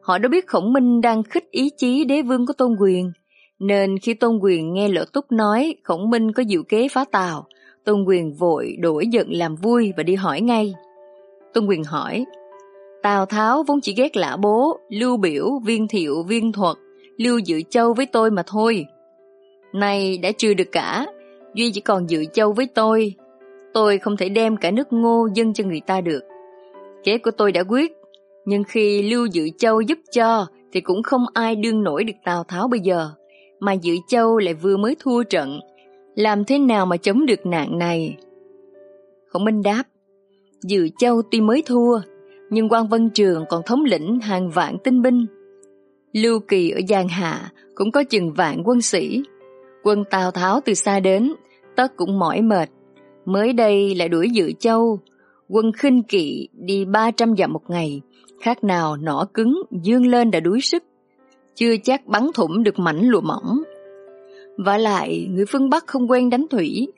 Họ đã biết Khổng Minh đang khích ý chí đế vương của Tôn Quyền, nên khi Tôn Quyền nghe Lỗ Túc nói Khổng Minh có diệu kế phá tàu, Tôn Quyền vội đổi giận làm vui và đi hỏi ngay. Tôn Quyền hỏi, Tào Tháo vốn chỉ ghét lã bố, lưu biểu, viên thiệu, viên thuật, lưu dự châu với tôi mà thôi. Nay đã trừ được cả, Duy chỉ còn dự châu với tôi. Tôi không thể đem cả nước ngô dân cho người ta được. Kế của tôi đã quyết, nhưng khi lưu dự châu giúp cho thì cũng không ai đương nổi được Tào Tháo bây giờ. Mà dự châu lại vừa mới thua trận, làm thế nào mà chống được nạn này? Khổng Minh đáp, Dự Châu tuy mới thua, nhưng quan Vân Trường còn thống lĩnh hàng vạn tinh binh. Lưu Kỳ ở Giang Hạ cũng có chừng vạn quân sĩ. Quân Tào Tháo từ xa đến, tất cũng mỏi mệt. Mới đây lại đuổi Dự Châu, quân khinh kỵ đi 300 dặm một ngày, khác nào nỏ cứng dương lên đã đuối sức. Chưa chắc bắn thủng được mảnh lụa mỏng. Và lại, người phương Bắc không quen đánh thủy,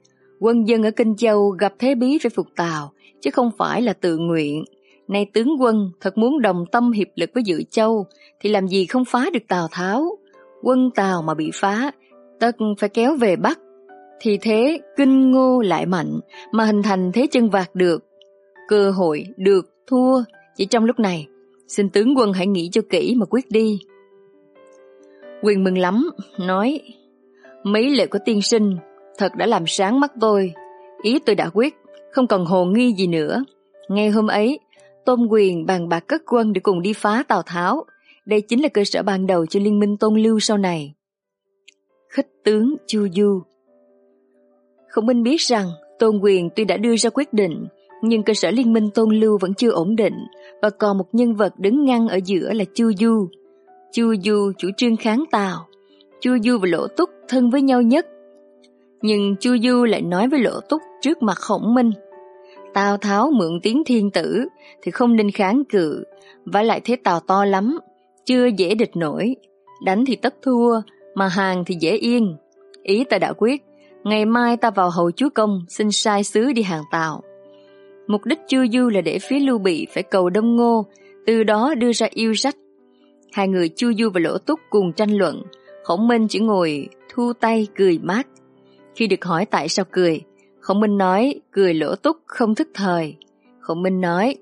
quân dân ở Kinh Châu gặp thế bí phải phục Tào, chứ không phải là tự nguyện. Nay tướng quân thật muốn đồng tâm hiệp lực với Dự Châu, thì làm gì không phá được Tào Tháo. Quân Tào mà bị phá, tất phải kéo về Bắc. Thì thế kinh ngô lại mạnh, mà hình thành thế chân vạc được. Cơ hội được, thua, chỉ trong lúc này. Xin tướng quân hãy nghĩ cho kỹ mà quyết đi. Quyền mừng lắm, nói Mấy lời của tiên sinh thật đã làm sáng mắt tôi. Ý tôi đã quyết, không còn hồ nghi gì nữa. Ngay hôm ấy, Tôn Quyền bàn bạc cất quân để cùng đi phá Tào Tháo. Đây chính là cơ sở ban đầu cho liên minh Tôn Lưu sau này. Khích tướng Chu Du Khổng Minh biết rằng Tôn Quyền tuy đã đưa ra quyết định, nhưng cơ sở liên minh Tôn Lưu vẫn chưa ổn định và còn một nhân vật đứng ngăn ở giữa là Chu Du. Chu Du chủ trương kháng Tào. Chu Du và Lỗ Túc thân với nhau nhất. Nhưng Chu Du lại nói với Lỗ Túc trước mặt Khổng Minh. Tào Tháo mượn tiếng thiên tử thì không nên kháng cự, và lại thế Tào to lắm, chưa dễ địch nổi. Đánh thì tất thua, mà hàng thì dễ yên. Ý ta đã quyết, ngày mai ta vào hầu chúa công xin sai sứ đi hàng Tào. Mục đích Chu Du là để phía Lưu Bị phải cầu Đông Ngô, từ đó đưa ra yêu sách. Hai người Chu Du và Lỗ Túc cùng tranh luận, Khổng Minh chỉ ngồi thu tay cười mát. Khi được hỏi tại sao cười, Khổng Minh nói cười lỗ túc không thức thời. Khổng Minh nói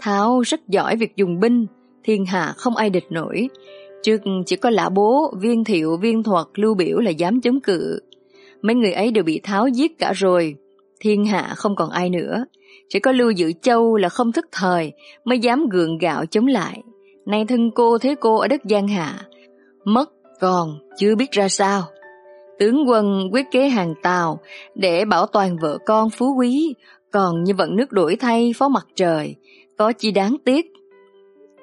Tháo rất giỏi việc dùng binh, thiên hạ không ai địch nổi. Trước chỉ có lã bố, viên thiệu, viên thuật, lưu biểu là dám chống cự. Mấy người ấy đều bị Tháo giết cả rồi. Thiên hạ không còn ai nữa. Chỉ có Lưu Dự Châu là không thức thời mới dám gượng gạo chống lại. Nay thân cô thế cô ở đất Giang Hạ. Mất Còn chưa biết ra sao. Tướng quân quyết kế hàng tàu để bảo toàn vợ con phú quý, còn như vận nước đổi thay phó mặt trời, có chi đáng tiếc.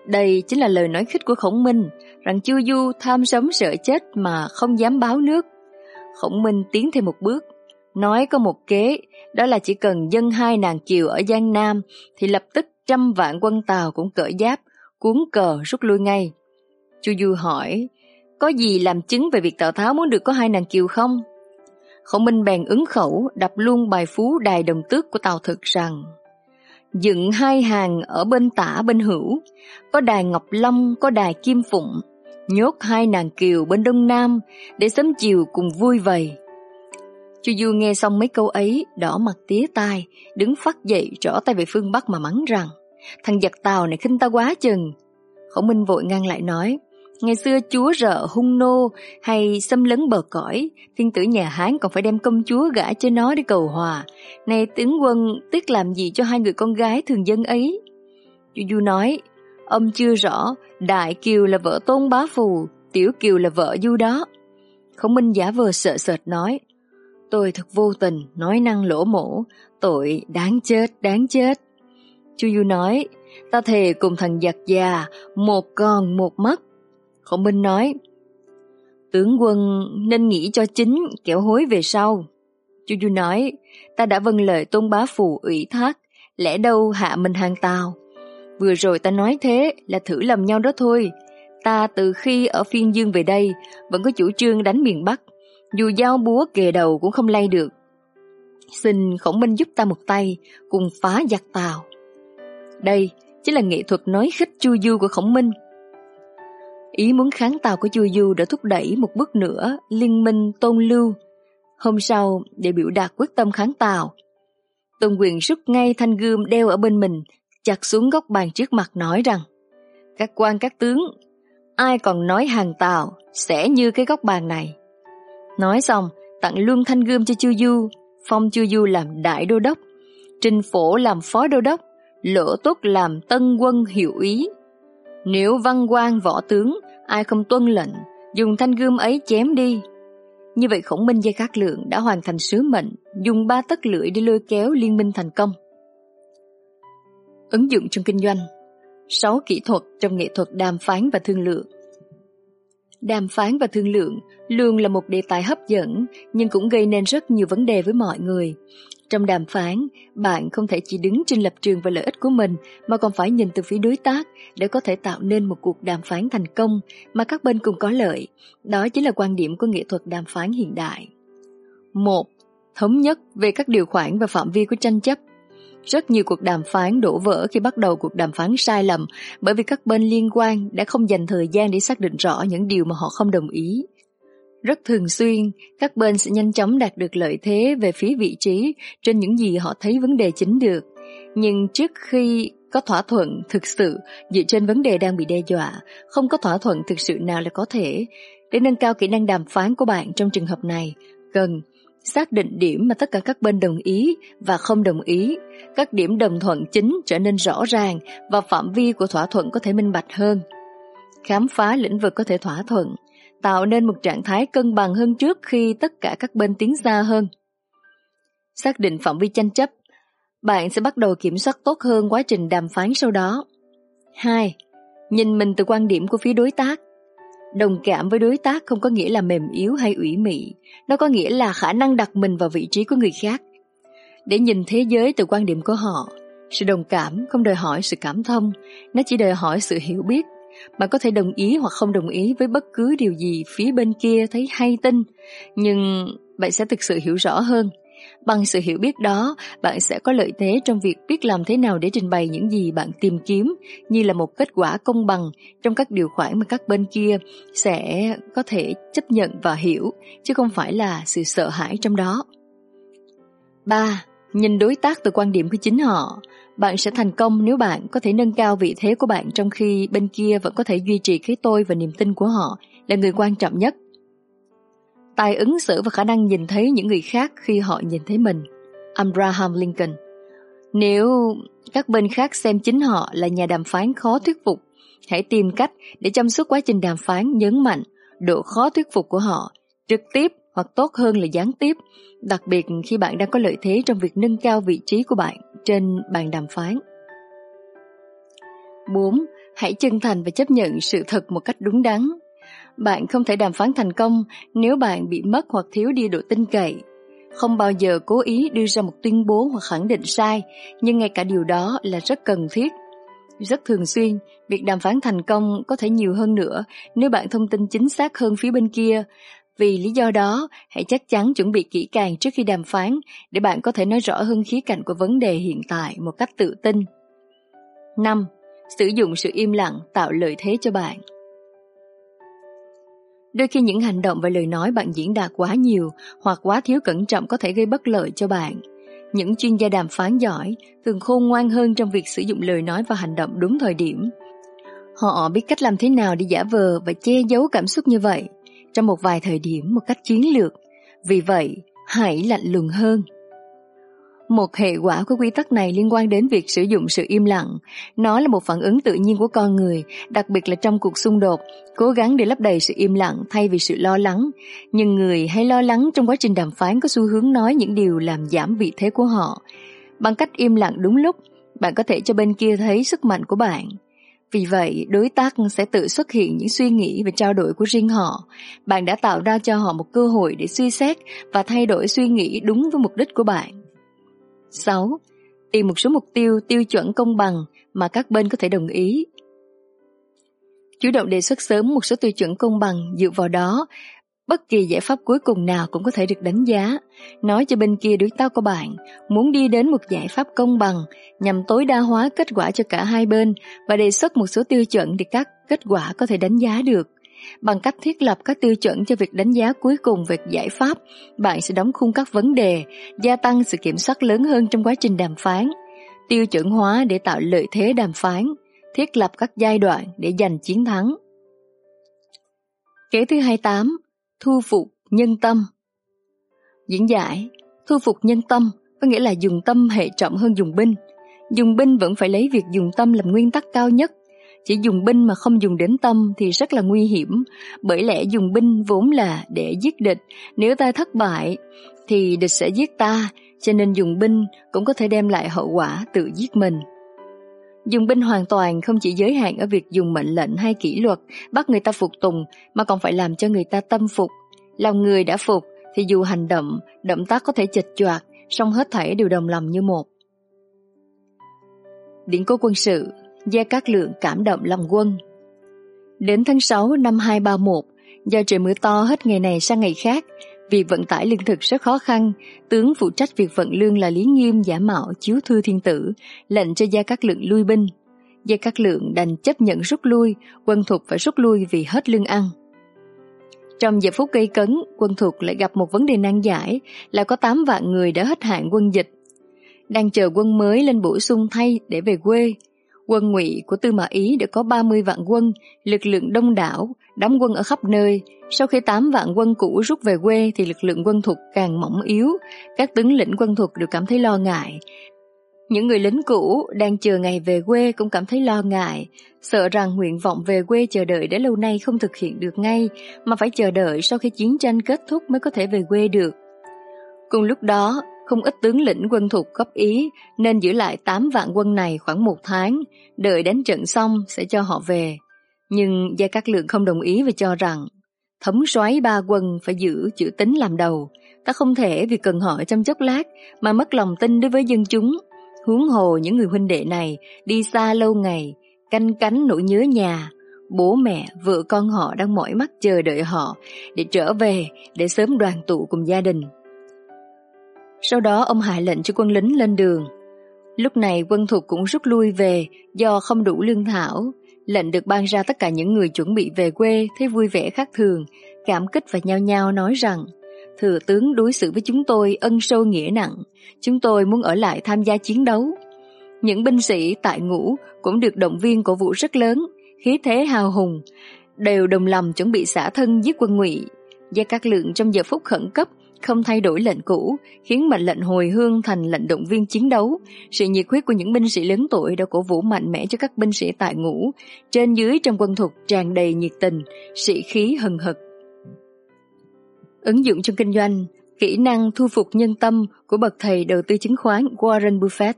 Đây chính là lời nói khích của khổng minh, rằng Chu Du tham sống sợ chết mà không dám báo nước. Khổng minh tiến thêm một bước, nói có một kế, đó là chỉ cần dân hai nàng kiều ở Giang Nam thì lập tức trăm vạn quân Tàu cũng cởi giáp, cuốn cờ rút lui ngay. Chu Du hỏi, có gì làm chứng về việc Tào Tháo muốn được có hai nàng kiều không? Khổng Minh bèn ứng khẩu đập luôn bài phú đài đồng tước của Tào Thực rằng dựng hai hàng ở bên tả bên hữu, có đài Ngọc Long, có đài Kim Phụng, nhốt hai nàng kiều bên đông nam để sớm chiều cùng vui vầy. Chu Du nghe xong mấy câu ấy, đỏ mặt tía tai, đứng phát dậy trỏ tay về phương Bắc mà mắng rằng thằng giặc tàu này khinh ta quá chừng. Khổng Minh vội ngăn lại nói Ngày xưa chúa rợ hung nô hay xâm lấn bờ cõi, thiên tử nhà Hán còn phải đem công chúa gả cho nó để cầu hòa. Này tướng quân tiếc làm gì cho hai người con gái thường dân ấy? Chu Du nói, ông chưa rõ, Đại Kiều là vợ Tôn Bá Phù, Tiểu Kiều là vợ Du đó. Khổng Minh giả vờ sợ sệt nói, tôi thật vô tình, nói năng lỗ mổ, tội đáng chết, đáng chết. Chu Du nói, ta thề cùng thằng giặc già, một con một mất. Khổng Minh nói, tướng quân nên nghĩ cho chính kẻo hối về sau. Chu Du nói, ta đã vâng lời tôn bá phù ủy thác, lẽ đâu hạ mình hàng tàu. Vừa rồi ta nói thế là thử lầm nhau đó thôi. Ta từ khi ở phiên dương về đây vẫn có chủ trương đánh miền Bắc, dù dao búa kề đầu cũng không lay được. Xin khổng minh giúp ta một tay, cùng phá giặc tàu. Đây chính là nghệ thuật nói khích chu du của khổng minh. Ý muốn kháng tàu của chu du đã thúc đẩy một bước nữa liên minh tôn lưu. Hôm sau, để biểu đạt quyết tâm kháng tàu, Tôn quyền rút ngay thanh gươm đeo ở bên mình, chặt xuống góc bàn trước mặt nói rằng Các quan các tướng, ai còn nói hàng tàu sẽ như cái góc bàn này. Nói xong, tặng luôn thanh gươm cho Chu Du, phong Chu Du làm đại đô đốc, Trình Phổ làm phó đô đốc, Lỗ Tốt làm tân quân hiệu ý. Nếu văn quan võ tướng, ai không tuân lệnh, dùng thanh gươm ấy chém đi. Như vậy khổng minh dây khắc lượng đã hoàn thành sứ mệnh, dùng ba tất lưỡi để lôi kéo liên minh thành công. Ứng dụng trong kinh doanh 6 kỹ thuật trong nghệ thuật đàm phán và thương lượng Đàm phán và thương lượng luôn là một đề tài hấp dẫn nhưng cũng gây nên rất nhiều vấn đề với mọi người. Trong đàm phán, bạn không thể chỉ đứng trên lập trường và lợi ích của mình mà còn phải nhìn từ phía đối tác để có thể tạo nên một cuộc đàm phán thành công mà các bên cùng có lợi. Đó chính là quan điểm của nghệ thuật đàm phán hiện đại. 1. Thống nhất về các điều khoản và phạm vi của tranh chấp rất nhiều cuộc đàm phán đổ vỡ khi bắt đầu cuộc đàm phán sai lầm bởi vì các bên liên quan đã không dành thời gian để xác định rõ những điều mà họ không đồng ý. Rất thường xuyên, các bên sẽ nhanh chóng đạt được lợi thế về phía vị trí trên những gì họ thấy vấn đề chính được. Nhưng trước khi có thỏa thuận thực sự dựa trên vấn đề đang bị đe dọa, không có thỏa thuận thực sự nào là có thể. Để nâng cao kỹ năng đàm phán của bạn trong trường hợp này, cần xác định điểm mà tất cả các bên đồng ý và không đồng ý, các điểm đồng thuận chính trở nên rõ ràng và phạm vi của thỏa thuận có thể minh bạch hơn. Khám phá lĩnh vực có thể thỏa thuận, tạo nên một trạng thái cân bằng hơn trước khi tất cả các bên tiến xa hơn. Xác định phạm vi tranh chấp, bạn sẽ bắt đầu kiểm soát tốt hơn quá trình đàm phán sau đó. 2. Nhìn mình từ quan điểm của phía đối tác. Đồng cảm với đối tác không có nghĩa là mềm yếu hay ủy mị, nó có nghĩa là khả năng đặt mình vào vị trí của người khác. Để nhìn thế giới từ quan điểm của họ, sự đồng cảm không đòi hỏi sự cảm thông, nó chỉ đòi hỏi sự hiểu biết. Bạn có thể đồng ý hoặc không đồng ý với bất cứ điều gì phía bên kia thấy hay tin, nhưng bạn sẽ thực sự hiểu rõ hơn Bằng sự hiểu biết đó, bạn sẽ có lợi thế trong việc biết làm thế nào để trình bày những gì bạn tìm kiếm như là một kết quả công bằng trong các điều khoản mà các bên kia sẽ có thể chấp nhận và hiểu, chứ không phải là sự sợ hãi trong đó. 3. Nhìn đối tác từ quan điểm của chính họ. Bạn sẽ thành công nếu bạn có thể nâng cao vị thế của bạn trong khi bên kia vẫn có thể duy trì cái tôi và niềm tin của họ là người quan trọng nhất tài ứng xử và khả năng nhìn thấy những người khác khi họ nhìn thấy mình. Abraham Lincoln Nếu các bên khác xem chính họ là nhà đàm phán khó thuyết phục, hãy tìm cách để trong suốt quá trình đàm phán nhấn mạnh độ khó thuyết phục của họ, trực tiếp hoặc tốt hơn là gián tiếp, đặc biệt khi bạn đang có lợi thế trong việc nâng cao vị trí của bạn trên bàn đàm phán. 4. Hãy chân thành và chấp nhận sự thật một cách đúng đắn. Bạn không thể đàm phán thành công nếu bạn bị mất hoặc thiếu đi độ tin cậy. Không bao giờ cố ý đưa ra một tuyên bố hoặc khẳng định sai, nhưng ngay cả điều đó là rất cần thiết. Rất thường xuyên, việc đàm phán thành công có thể nhiều hơn nữa nếu bạn thông tin chính xác hơn phía bên kia. Vì lý do đó, hãy chắc chắn chuẩn bị kỹ càng trước khi đàm phán để bạn có thể nói rõ hơn khía cạnh của vấn đề hiện tại một cách tự tin. 5. Sử dụng sự im lặng tạo lợi thế cho bạn. Đôi khi những hành động và lời nói bạn diễn đạt quá nhiều hoặc quá thiếu cẩn trọng có thể gây bất lợi cho bạn. Những chuyên gia đàm phán giỏi thường khôn ngoan hơn trong việc sử dụng lời nói và hành động đúng thời điểm. Họ biết cách làm thế nào để giả vờ và che giấu cảm xúc như vậy trong một vài thời điểm một cách chiến lược. Vì vậy, hãy lạnh lùng hơn. Một hệ quả của quy tắc này liên quan đến việc sử dụng sự im lặng. Nó là một phản ứng tự nhiên của con người, đặc biệt là trong cuộc xung đột, cố gắng để lấp đầy sự im lặng thay vì sự lo lắng. Nhưng người hay lo lắng trong quá trình đàm phán có xu hướng nói những điều làm giảm vị thế của họ. Bằng cách im lặng đúng lúc, bạn có thể cho bên kia thấy sức mạnh của bạn. Vì vậy, đối tác sẽ tự xuất hiện những suy nghĩ và trao đổi của riêng họ. Bạn đã tạo ra cho họ một cơ hội để suy xét và thay đổi suy nghĩ đúng với mục đích của bạn. 6. Tìm một số mục tiêu tiêu chuẩn công bằng mà các bên có thể đồng ý. Chủ động đề xuất sớm một số tiêu chuẩn công bằng dựa vào đó Bất kỳ giải pháp cuối cùng nào cũng có thể được đánh giá, nói cho bên kia đối tác của bạn muốn đi đến một giải pháp công bằng nhằm tối đa hóa kết quả cho cả hai bên và đề xuất một số tiêu chuẩn để các kết quả có thể đánh giá được. Bằng cách thiết lập các tiêu chuẩn cho việc đánh giá cuối cùng về giải pháp, bạn sẽ đóng khung các vấn đề, gia tăng sự kiểm soát lớn hơn trong quá trình đàm phán, tiêu chuẩn hóa để tạo lợi thế đàm phán, thiết lập các giai đoạn để giành chiến thắng. Kế thứ 28, thu phục nhân tâm. Diễn giải, thu phục nhân tâm có nghĩa là dùng tâm hệ trọng hơn dùng binh. Dùng binh vẫn phải lấy việc dùng tâm làm nguyên tắc cao nhất chỉ dùng binh mà không dùng đến tâm thì rất là nguy hiểm, bởi lẽ dùng binh vốn là để giết địch, nếu ta thất bại thì địch sẽ giết ta, cho nên dùng binh cũng có thể đem lại hậu quả tự giết mình. Dùng binh hoàn toàn không chỉ giới hạn ở việc dùng mệnh lệnh hay kỷ luật bắt người ta phục tùng mà còn phải làm cho người ta tâm phục. Lòng người đã phục thì dù hành động, động tác có thể chệch choạc, song hết thảy đều đồng lòng như một. Điển cố quân sự Gia Cát Lượng cảm động lòng quân. Đến tháng 6 năm 231, do trời mưa to hết ngày này sang ngày khác, vì vận tải lương thực rất khó khăn, tướng phụ trách việc vận lương là Lý Nghiêm giả mạo chiếu thư thiên tử, lệnh cho Gia Cát Lượng lui binh. Gia Cát Lượng đành chấp nhận rút lui, quân thục phải rút lui vì hết lương ăn. Trong giờ phút gây cấn, quân thục lại gặp một vấn đề nan giải là có 8 vạn người đã hết hạn quân dịch. Đang chờ quân mới lên bổ sung thay để về quê, Quân ngụy của Tư Mã Ý đã có 30 vạn quân, lực lượng đông đảo, đóng quân ở khắp nơi. Sau khi 8 vạn quân cũ rút về quê thì lực lượng quân thuộc càng mỏng yếu, các tướng lĩnh quân thuộc đều cảm thấy lo ngại. Những người lính cũ đang chờ ngày về quê cũng cảm thấy lo ngại, sợ rằng nguyện vọng về quê chờ đợi đã lâu nay không thực hiện được ngay, mà phải chờ đợi sau khi chiến tranh kết thúc mới có thể về quê được. Cùng lúc đó, không ít tướng lĩnh quân thuộc góp ý nên giữ lại 8 vạn quân này khoảng một tháng, đợi đánh trận xong sẽ cho họ về. Nhưng Gia Cát Lượng không đồng ý và cho rằng thống soái ba quân phải giữ chữ tính làm đầu. Ta không thể vì cần họ trong chốc lát mà mất lòng tin đối với dân chúng. Huống hồ những người huynh đệ này đi xa lâu ngày, canh cánh nỗi nhớ nhà, bố mẹ, vợ con họ đang mỏi mắt chờ đợi họ để trở về, để sớm đoàn tụ cùng gia đình. Sau đó ông hạ lệnh cho quân lính lên đường. Lúc này quân thuộc cũng rút lui về do không đủ lương thảo. Lệnh được ban ra tất cả những người chuẩn bị về quê thấy vui vẻ khác thường, cảm kích và nhao nhao nói rằng Thừa tướng đối xử với chúng tôi ân sâu nghĩa nặng, chúng tôi muốn ở lại tham gia chiến đấu. Những binh sĩ tại ngũ cũng được động viên cổ vũ rất lớn, khí thế hào hùng, đều đồng lòng chuẩn bị xả thân giết quân ngụy. Gia Cát Lượng trong giờ phút khẩn cấp không thay đổi lệnh cũ, khiến mệnh lệnh hồi hương thành lệnh động viên chiến đấu. Sự nhiệt huyết của những binh sĩ lớn tuổi đã cổ vũ mạnh mẽ cho các binh sĩ tại ngũ, trên dưới trong quân thuộc tràn đầy nhiệt tình, sĩ khí hừng hực. Ứng dụng trong kinh doanh, kỹ năng thu phục nhân tâm của bậc thầy đầu tư chứng khoán Warren Buffett.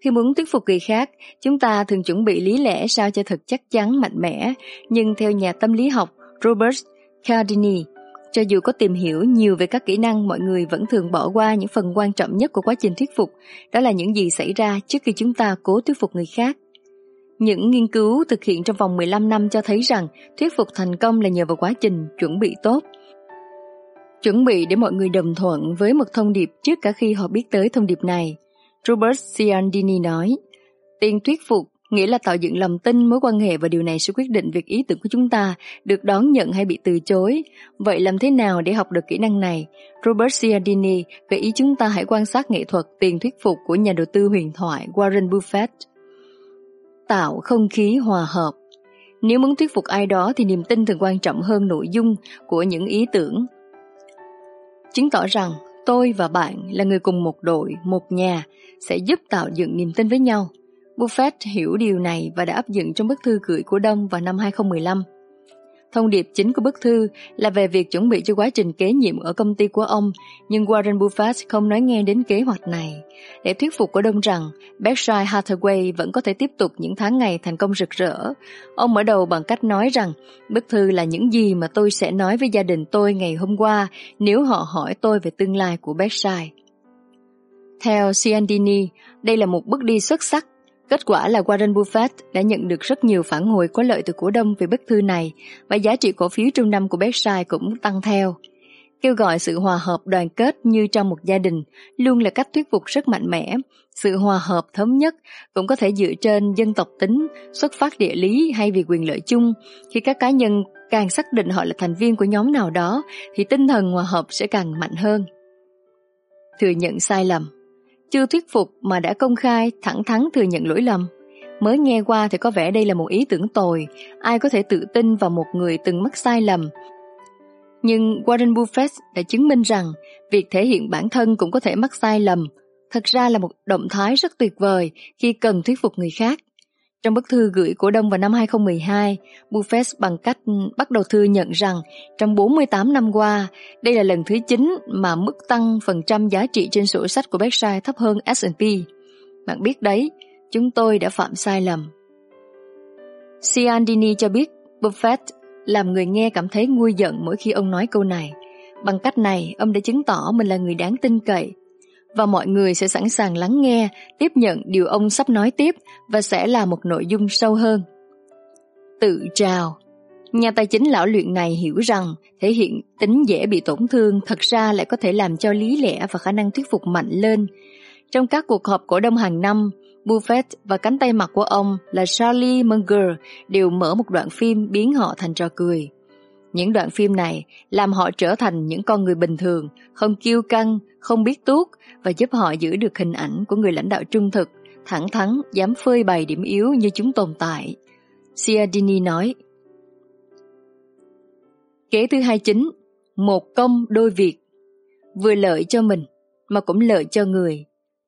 Khi muốn thuyết phục người khác, chúng ta thường chuẩn bị lý lẽ sao cho thật chắc chắn mạnh mẽ, nhưng theo nhà tâm lý học Robert Cardini cho dù có tìm hiểu nhiều về các kỹ năng, mọi người vẫn thường bỏ qua những phần quan trọng nhất của quá trình thuyết phục, đó là những gì xảy ra trước khi chúng ta cố thuyết phục người khác. Những nghiên cứu thực hiện trong vòng 15 năm cho thấy rằng thuyết phục thành công là nhờ vào quá trình chuẩn bị tốt. Chuẩn bị để mọi người đồng thuận với một thông điệp trước cả khi họ biết tới thông điệp này. Robert Cialdini nói, tiền thuyết phục nghĩa là tạo dựng lòng tin mối quan hệ và điều này sẽ quyết định việc ý tưởng của chúng ta được đón nhận hay bị từ chối. Vậy làm thế nào để học được kỹ năng này? Robert Cialdini gợi ý chúng ta hãy quan sát nghệ thuật tiền thuyết phục của nhà đầu tư huyền thoại Warren Buffett. Tạo không khí hòa hợp Nếu muốn thuyết phục ai đó thì niềm tin thường quan trọng hơn nội dung của những ý tưởng. Chứng tỏ rằng tôi và bạn là người cùng một đội, một nhà sẽ giúp tạo dựng niềm tin với nhau. Buffett hiểu điều này và đã áp dụng trong bức thư gửi cổ đông vào năm 2015. Thông điệp chính của bức thư là về việc chuẩn bị cho quá trình kế nhiệm ở công ty của ông, nhưng Warren Buffett không nói nghe đến kế hoạch này. Để thuyết phục cổ đông rằng Berkshire Hathaway vẫn có thể tiếp tục những tháng ngày thành công rực rỡ, ông mở đầu bằng cách nói rằng bức thư là những gì mà tôi sẽ nói với gia đình tôi ngày hôm qua nếu họ hỏi tôi về tương lai của Berkshire. Theo Cialdini, đây là một bước đi xuất sắc Kết quả là Warren Buffett đã nhận được rất nhiều phản hồi có lợi từ cổ đông về bức thư này và giá trị cổ phiếu trong năm của Berkshire cũng tăng theo. Kêu gọi sự hòa hợp đoàn kết như trong một gia đình luôn là cách thuyết phục rất mạnh mẽ. Sự hòa hợp thống nhất cũng có thể dựa trên dân tộc tính, xuất phát địa lý hay vì quyền lợi chung. Khi các cá nhân càng xác định họ là thành viên của nhóm nào đó thì tinh thần hòa hợp sẽ càng mạnh hơn. Thừa nhận sai lầm chưa thuyết phục mà đã công khai, thẳng thắn thừa nhận lỗi lầm. Mới nghe qua thì có vẻ đây là một ý tưởng tồi, ai có thể tự tin vào một người từng mắc sai lầm. Nhưng Warren Buffett đã chứng minh rằng việc thể hiện bản thân cũng có thể mắc sai lầm, thật ra là một động thái rất tuyệt vời khi cần thuyết phục người khác. Trong bức thư gửi cổ đông vào năm 2012, Buffett bằng cách bắt đầu thư nhận rằng trong 48 năm qua, đây là lần thứ 9 mà mức tăng phần trăm giá trị trên sổ sách của Berkshire thấp hơn S&P. Bạn biết đấy, chúng tôi đã phạm sai lầm. Cialdini cho biết Buffett làm người nghe cảm thấy nguôi giận mỗi khi ông nói câu này. Bằng cách này, ông đã chứng tỏ mình là người đáng tin cậy và mọi người sẽ sẵn sàng lắng nghe, tiếp nhận điều ông sắp nói tiếp và sẽ là một nội dung sâu hơn. Tự trào Nhà tài chính lão luyện này hiểu rằng thể hiện tính dễ bị tổn thương thật ra lại có thể làm cho lý lẽ và khả năng thuyết phục mạnh lên. Trong các cuộc họp cổ đông hàng năm, Buffett và cánh tay mặt của ông là Charlie Munger đều mở một đoạn phim biến họ thành trò cười. Những đoạn phim này làm họ trở thành những con người bình thường, không kiêu căng, không biết tuốt và giúp họ giữ được hình ảnh của người lãnh đạo trung thực, thẳng thắn, dám phơi bày điểm yếu như chúng tồn tại. Cialdini nói, Kế thứ hai chính, một công đôi việc, vừa lợi cho mình mà cũng lợi cho người,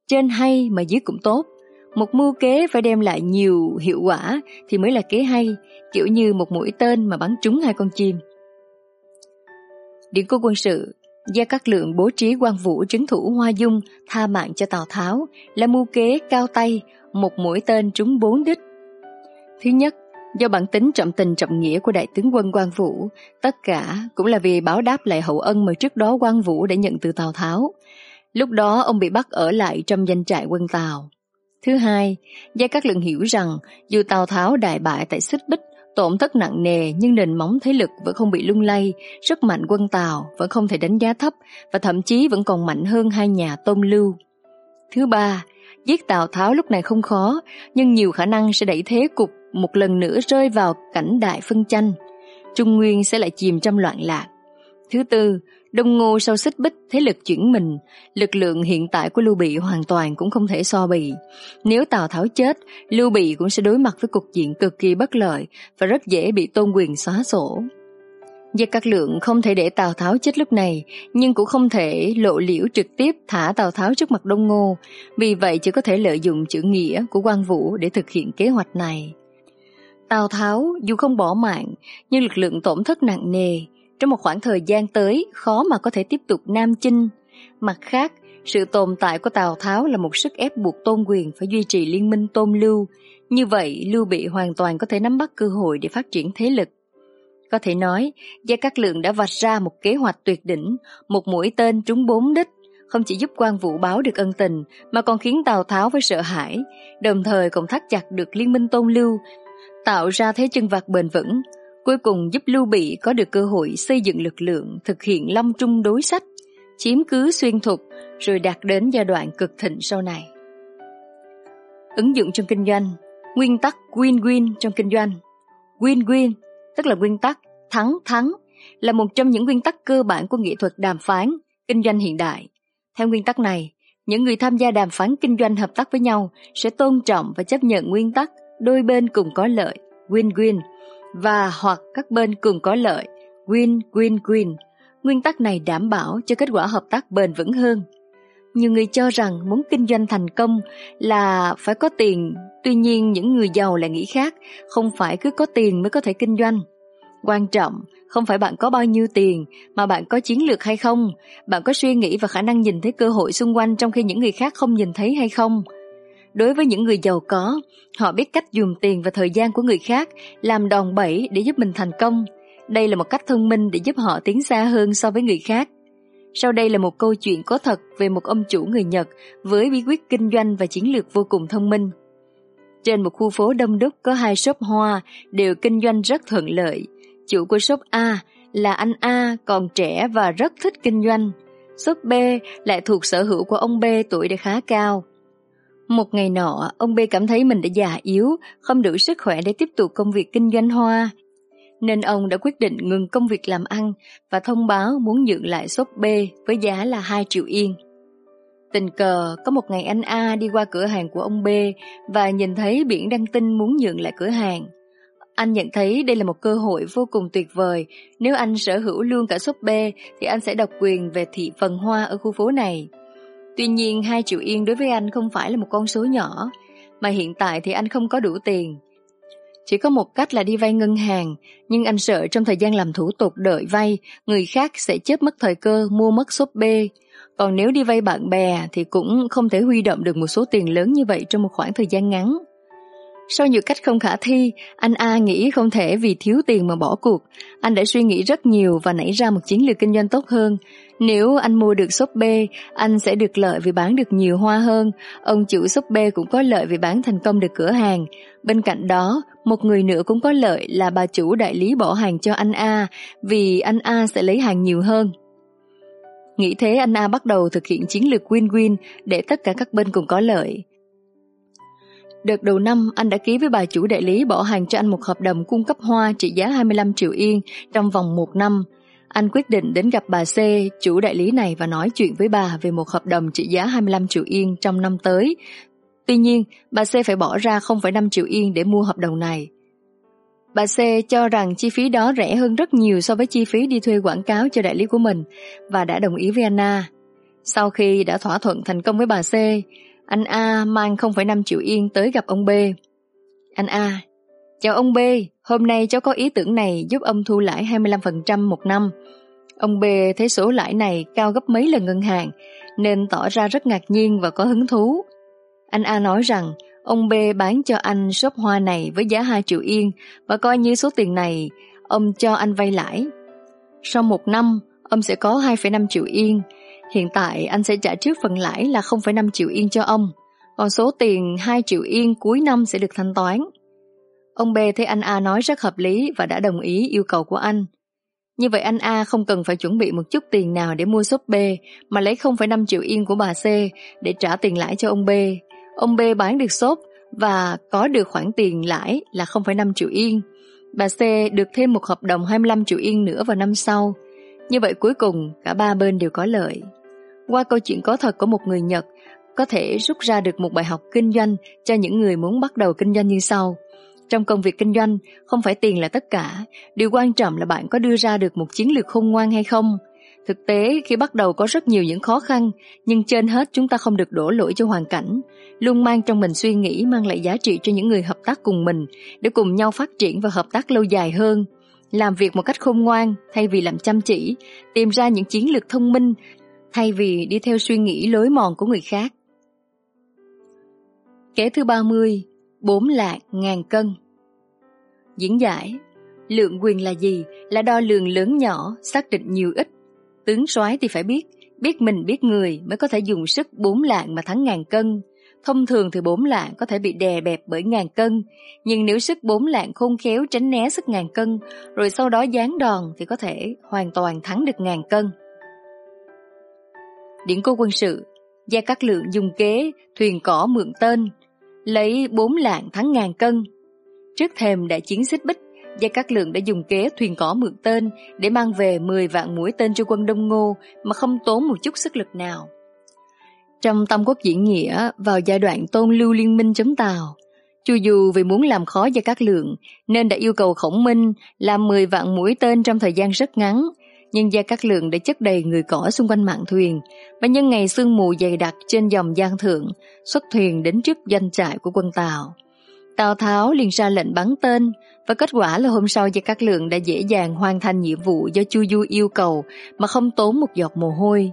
trên hay mà dưới cũng tốt. Một mưu kế phải đem lại nhiều hiệu quả thì mới là kế hay, kiểu như một mũi tên mà bắn trúng hai con chim. Điện cố quân sự Gia Cát Lượng bố trí quan vũ trấn thủ Hoa Dung tha mạng cho Tào Tháo là mưu kế cao tay, một mũi tên trúng bốn đích. Thứ nhất, do bản tính trọng tình trọng nghĩa của đại tướng quân quan vũ, tất cả cũng là vì báo đáp lại hậu ân mà trước đó quan vũ đã nhận từ Tào Tháo. Lúc đó ông bị bắt ở lại trong danh trại quân Tào. Thứ hai, Gia Cát Lượng hiểu rằng dù Tào Tháo đại bại tại Xích Bích Tổn thất nặng nề nhưng nền móng thế lực vẫn không bị lung lay, sức mạnh quân Tàu vẫn không thể đánh giá thấp và thậm chí vẫn còn mạnh hơn hai nhà tôn lưu. Thứ ba, giết Tào Tháo lúc này không khó, nhưng nhiều khả năng sẽ đẩy thế cục một lần nữa rơi vào cảnh đại phân tranh. Trung Nguyên sẽ lại chìm trong loạn lạc. Thứ tư, Đông Ngô sau xích bích thế lực chuyển mình, lực lượng hiện tại của Lưu Bị hoàn toàn cũng không thể so bì. Nếu Tào Tháo chết, Lưu Bị cũng sẽ đối mặt với cục diện cực kỳ bất lợi và rất dễ bị tôn quyền xóa sổ. Gia Cát Lượng không thể để Tào Tháo chết lúc này, nhưng cũng không thể lộ liễu trực tiếp thả Tào Tháo trước mặt Đông Ngô, vì vậy chỉ có thể lợi dụng chữ nghĩa của quan Vũ để thực hiện kế hoạch này. Tào Tháo dù không bỏ mạng, nhưng lực lượng tổn thất nặng nề, trong một khoảng thời gian tới khó mà có thể tiếp tục nam chinh. Mặt khác, sự tồn tại của Tào Tháo là một sức ép buộc Tôn Quyền phải duy trì liên minh Tôn Lưu. Như vậy, Lưu Bị hoàn toàn có thể nắm bắt cơ hội để phát triển thế lực. Có thể nói, Gia Cát Lượng đã vạch ra một kế hoạch tuyệt đỉnh, một mũi tên trúng bốn đích, không chỉ giúp quan vũ báo được ân tình, mà còn khiến Tào Tháo phải sợ hãi, đồng thời còn thắt chặt được liên minh tôn lưu, tạo ra thế chân vạc bền vững, cuối cùng giúp Lưu Bị có được cơ hội xây dựng lực lượng, thực hiện lâm trung đối sách, chiếm cứ xuyên thục, rồi đạt đến giai đoạn cực thịnh sau này. Ứng dụng trong kinh doanh Nguyên tắc win-win trong kinh doanh Win-win tức là nguyên tắc thắng-thắng, là một trong những nguyên tắc cơ bản của nghệ thuật đàm phán, kinh doanh hiện đại. Theo nguyên tắc này, những người tham gia đàm phán kinh doanh hợp tác với nhau sẽ tôn trọng và chấp nhận nguyên tắc đôi bên cùng có lợi, win-win, và hoặc các bên cùng có lợi, win-win-win. Nguyên tắc này đảm bảo cho kết quả hợp tác bền vững hơn. Nhiều người cho rằng muốn kinh doanh thành công là phải có tiền, tuy nhiên những người giàu lại nghĩ khác, không phải cứ có tiền mới có thể kinh doanh. Quan trọng không phải bạn có bao nhiêu tiền mà bạn có chiến lược hay không, bạn có suy nghĩ và khả năng nhìn thấy cơ hội xung quanh trong khi những người khác không nhìn thấy hay không. Đối với những người giàu có, họ biết cách dùng tiền và thời gian của người khác làm đòn bẩy để giúp mình thành công. Đây là một cách thông minh để giúp họ tiến xa hơn so với người khác. Sau đây là một câu chuyện có thật về một ông chủ người Nhật với bí quyết kinh doanh và chiến lược vô cùng thông minh. Trên một khu phố đông đúc có hai shop hoa đều kinh doanh rất thuận lợi. Chủ của shop A là anh A còn trẻ và rất thích kinh doanh. Shop B lại thuộc sở hữu của ông B tuổi đã khá cao. Một ngày nọ, ông B cảm thấy mình đã già yếu, không đủ sức khỏe để tiếp tục công việc kinh doanh hoa, nên ông đã quyết định ngừng công việc làm ăn và thông báo muốn nhượng lại shop B với giá là 2 triệu yên. Tình cờ có một ngày anh A đi qua cửa hàng của ông B và nhìn thấy biển đăng tin muốn nhượng lại cửa hàng. Anh nhận thấy đây là một cơ hội vô cùng tuyệt vời. Nếu anh sở hữu luôn cả shop B thì anh sẽ độc quyền về thị phần hoa ở khu phố này. Tuy nhiên 2 triệu yên đối với anh không phải là một con số nhỏ, mà hiện tại thì anh không có đủ tiền. Chỉ có một cách là đi vay ngân hàng, nhưng anh sợ trong thời gian làm thủ tục đợi vay, người khác sẽ chết mất thời cơ mua mất shop B. Còn nếu đi vay bạn bè thì cũng không thể huy động được một số tiền lớn như vậy trong một khoảng thời gian ngắn. Sau nhiều cách không khả thi, anh A nghĩ không thể vì thiếu tiền mà bỏ cuộc. Anh đã suy nghĩ rất nhiều và nảy ra một chiến lược kinh doanh tốt hơn. Nếu anh mua được shop B, anh sẽ được lợi vì bán được nhiều hoa hơn. Ông chủ shop B cũng có lợi vì bán thành công được cửa hàng. Bên cạnh đó, một người nữa cũng có lợi là bà chủ đại lý bỏ hàng cho anh A vì anh A sẽ lấy hàng nhiều hơn. Nghĩ thế anh A bắt đầu thực hiện chiến lược win-win để tất cả các bên cùng có lợi. Đợt đầu năm, anh đã ký với bà chủ đại lý bỏ hàng cho anh một hợp đồng cung cấp hoa trị giá 25 triệu yên trong vòng một năm. Anh quyết định đến gặp bà C, chủ đại lý này và nói chuyện với bà về một hợp đồng trị giá 25 triệu yên trong năm tới. Tuy nhiên, bà C phải bỏ ra 0,5 triệu yên để mua hợp đồng này. Bà C cho rằng chi phí đó rẻ hơn rất nhiều so với chi phí đi thuê quảng cáo cho đại lý của mình và đã đồng ý với Anna. Sau khi đã thỏa thuận thành công với bà C, anh A mang 0,5 triệu yên tới gặp ông B. Anh A, chào ông B, hôm nay cháu có ý tưởng này giúp ông thu lãi 25% một năm. Ông B thấy số lãi này cao gấp mấy lần ngân hàng, nên tỏ ra rất ngạc nhiên và có hứng thú. Anh A nói rằng ông B bán cho anh shop hoa này với giá 2 triệu yên và coi như số tiền này ông cho anh vay lãi. Sau một năm, ông sẽ có 2,5 triệu yên, Hiện tại anh sẽ trả trước phần lãi là 0,5 triệu yên cho ông, còn số tiền 2 triệu yên cuối năm sẽ được thanh toán. Ông B thấy anh A nói rất hợp lý và đã đồng ý yêu cầu của anh. Như vậy anh A không cần phải chuẩn bị một chút tiền nào để mua shop B mà lấy 0,5 triệu yên của bà C để trả tiền lãi cho ông B. Ông B bán được shop và có được khoản tiền lãi là 0,5 triệu yên. Bà C được thêm một hợp đồng 25 triệu yên nữa vào năm sau. Như vậy cuối cùng cả ba bên đều có lợi. Qua câu chuyện có thật của một người Nhật, có thể rút ra được một bài học kinh doanh cho những người muốn bắt đầu kinh doanh như sau. Trong công việc kinh doanh, không phải tiền là tất cả. Điều quan trọng là bạn có đưa ra được một chiến lược khôn ngoan hay không. Thực tế, khi bắt đầu có rất nhiều những khó khăn, nhưng trên hết chúng ta không được đổ lỗi cho hoàn cảnh. Luôn mang trong mình suy nghĩ mang lại giá trị cho những người hợp tác cùng mình, để cùng nhau phát triển và hợp tác lâu dài hơn. làm việc một cách khôn ngoan thay vì làm chăm chỉ, tìm ra những chiến lược thông minh thay vì đi theo suy nghĩ lối mòn của người khác. Kế thứ 30, bốn lạc ngàn cân. Diễn giải, lượng quyền là gì? Là đo lường lớn nhỏ, xác định nhiều ít. Tướng soái thì phải biết, biết mình biết người mới có thể dùng sức bốn lạng mà thắng ngàn cân. Thông thường thì bốn lạng có thể bị đè bẹp bởi ngàn cân, nhưng nếu sức bốn lạng khôn khéo tránh né sức ngàn cân, rồi sau đó giáng đòn thì có thể hoàn toàn thắng được ngàn cân. Điển cố quân sự, Gia Cát Lượng dùng kế thuyền cỏ mượn tên, lấy bốn lạng thắng ngàn cân. Trước thềm đại chiến xích bích, Gia Cát Lượng đã dùng kế thuyền cỏ mượn tên để mang về 10 vạn mũi tên cho quân Đông Ngô mà không tốn một chút sức lực nào. Trong Tam Quốc diễn nghĩa, vào giai đoạn tôn lưu liên minh chống Tàu, Chu Du vì muốn làm khó Gia Cát Lượng nên đã yêu cầu Khổng Minh làm 10 vạn mũi tên trong thời gian rất ngắn, nhưng Gia Cát Lượng đã chất đầy người cỏ xung quanh mạn thuyền và nhân ngày sương mù dày đặc trên dòng Giang Thượng, xuất thuyền đến trước doanh trại của quân Tàu. Tào Tháo liền ra lệnh bắn tên, và kết quả là hôm sau Gia Cát Lượng đã dễ dàng hoàn thành nhiệm vụ do Chu Du yêu cầu mà không tốn một giọt mồ hôi.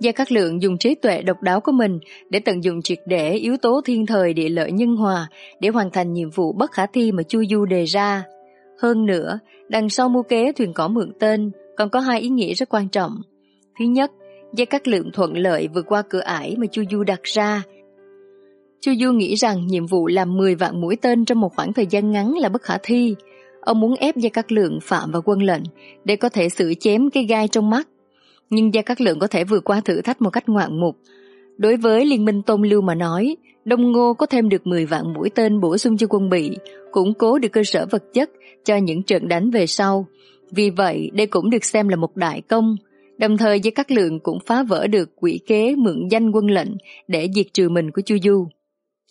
Gia Cát Lượng dùng trí tuệ độc đáo của mình để tận dụng triệt để yếu tố thiên thời địa lợi nhân hòa để hoàn thành nhiệm vụ bất khả thi mà Chu Du đề ra. Hơn nữa, đằng sau mưu kế thuyền cỏ mượn tên còn có hai ý nghĩa rất quan trọng. Thứ nhất, Gia Cát Lượng thuận lợi vượt qua cửa ải mà Chu Du đặt ra. Chu Du nghĩ rằng nhiệm vụ làm 10 vạn mũi tên trong một khoảng thời gian ngắn là bất khả thi. Ông muốn ép Gia Cát Lượng phạm vào quân lệnh để có thể xử chém cái gai trong mắt nhưng Gia Cát Lượng có thể vượt qua thử thách một cách ngoạn mục. Đối với Liên minh Tôn Lưu mà nói, Đông Ngô có thêm được 10 vạn mũi tên bổ sung cho quân bị, củng cố được cơ sở vật chất cho những trận đánh về sau. Vì vậy, đây cũng được xem là một đại công. Đồng thời với các Lượng cũng phá vỡ được quỷ kế mượn danh quân lệnh để diệt trừ mình của Chu Du.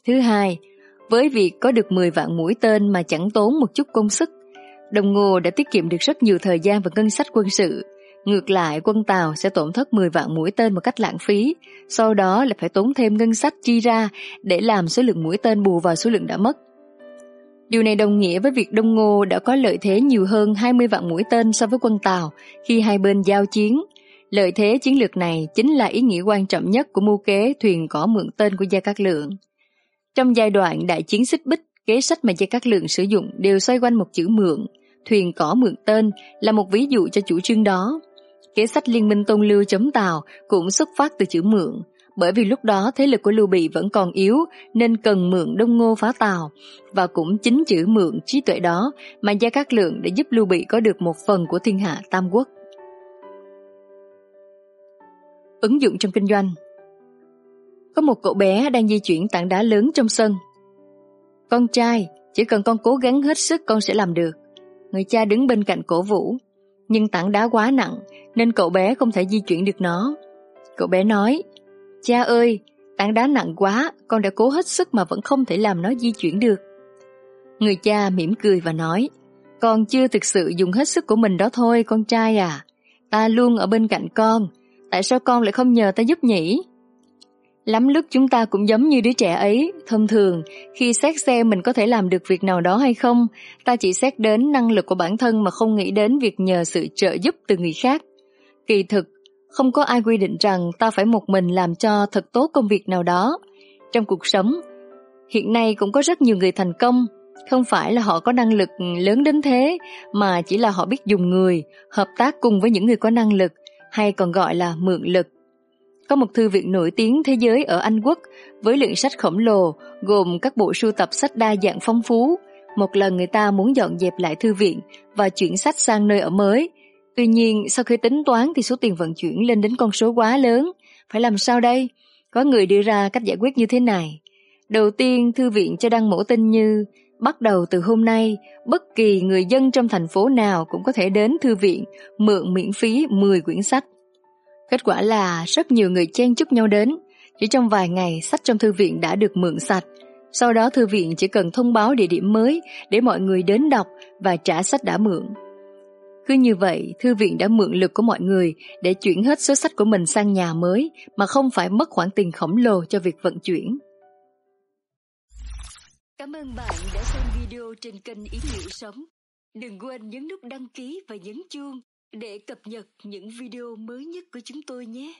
Thứ hai, với việc có được 10 vạn mũi tên mà chẳng tốn một chút công sức, Đồng Ngô đã tiết kiệm được rất nhiều thời gian và ngân sách quân sự, Ngược lại, quân Tàu sẽ tổn thất 10 vạn mũi tên một cách lãng phí, sau đó là phải tốn thêm ngân sách chi ra để làm số lượng mũi tên bù vào số lượng đã mất. Điều này đồng nghĩa với việc Đông Ngô đã có lợi thế nhiều hơn 20 vạn mũi tên so với quân Tàu khi hai bên giao chiến. Lợi thế chiến lược này chính là ý nghĩa quan trọng nhất của mưu kế thuyền cỏ mượn tên của Gia Cát Lượng. Trong giai đoạn đại chiến xích bích, kế sách mà Gia Cát Lượng sử dụng đều xoay quanh một chữ mượn. Thuyền cỏ mượn tên là một ví dụ cho chủ trương đó. Kế sách liên minh tôn lưu chống Tàu cũng xuất phát từ chữ mượn, bởi vì lúc đó thế lực của Lưu Bị vẫn còn yếu nên cần mượn Đông Ngô phá Tàu, và cũng chính chữ mượn trí tuệ đó mà Gia Cát Lượng đã giúp Lưu Bị có được một phần của thiên hạ Tam Quốc. Ứng dụng trong kinh doanh Có một cậu bé đang di chuyển tảng đá lớn trong sân. Con trai, chỉ cần con cố gắng hết sức con sẽ làm được. Người cha đứng bên cạnh cổ vũ, nhưng tảng đá quá nặng nên cậu bé không thể di chuyển được nó. Cậu bé nói, cha ơi, tảng đá nặng quá, con đã cố hết sức mà vẫn không thể làm nó di chuyển được. Người cha mỉm cười và nói, con chưa thực sự dùng hết sức của mình đó thôi con trai à. Ta luôn ở bên cạnh con, tại sao con lại không nhờ ta giúp nhỉ? Lắm lúc chúng ta cũng giống như đứa trẻ ấy, thông thường, khi xét xem mình có thể làm được việc nào đó hay không, ta chỉ xét đến năng lực của bản thân mà không nghĩ đến việc nhờ sự trợ giúp từ người khác. Kỳ thực, không có ai quy định rằng ta phải một mình làm cho thật tốt công việc nào đó. Trong cuộc sống, hiện nay cũng có rất nhiều người thành công, không phải là họ có năng lực lớn đến thế, mà chỉ là họ biết dùng người, hợp tác cùng với những người có năng lực, hay còn gọi là mượn lực. Có một thư viện nổi tiếng thế giới ở Anh Quốc với lượng sách khổng lồ gồm các bộ sưu tập sách đa dạng phong phú. Một lần người ta muốn dọn dẹp lại thư viện và chuyển sách sang nơi ở mới. Tuy nhiên, sau khi tính toán thì số tiền vận chuyển lên đến con số quá lớn. Phải làm sao đây? Có người đưa ra cách giải quyết như thế này. Đầu tiên, thư viện cho đăng mẫu tin như Bắt đầu từ hôm nay, bất kỳ người dân trong thành phố nào cũng có thể đến thư viện mượn miễn phí 10 quyển sách. Kết quả là rất nhiều người chen chúc nhau đến. Chỉ trong vài ngày, sách trong thư viện đã được mượn sạch. Sau đó thư viện chỉ cần thông báo địa điểm mới để mọi người đến đọc và trả sách đã mượn. Cứ như vậy, thư viện đã mượn lực của mọi người để chuyển hết số sách của mình sang nhà mới mà không phải mất khoản tiền khổng lồ cho việc vận chuyển. Cảm ơn bạn đã xem video trên kênh Ý Nghĩa Sống. Đừng quên nhấn nút đăng ký và nhấn chuông để cập nhật những video mới nhất của chúng tôi nhé.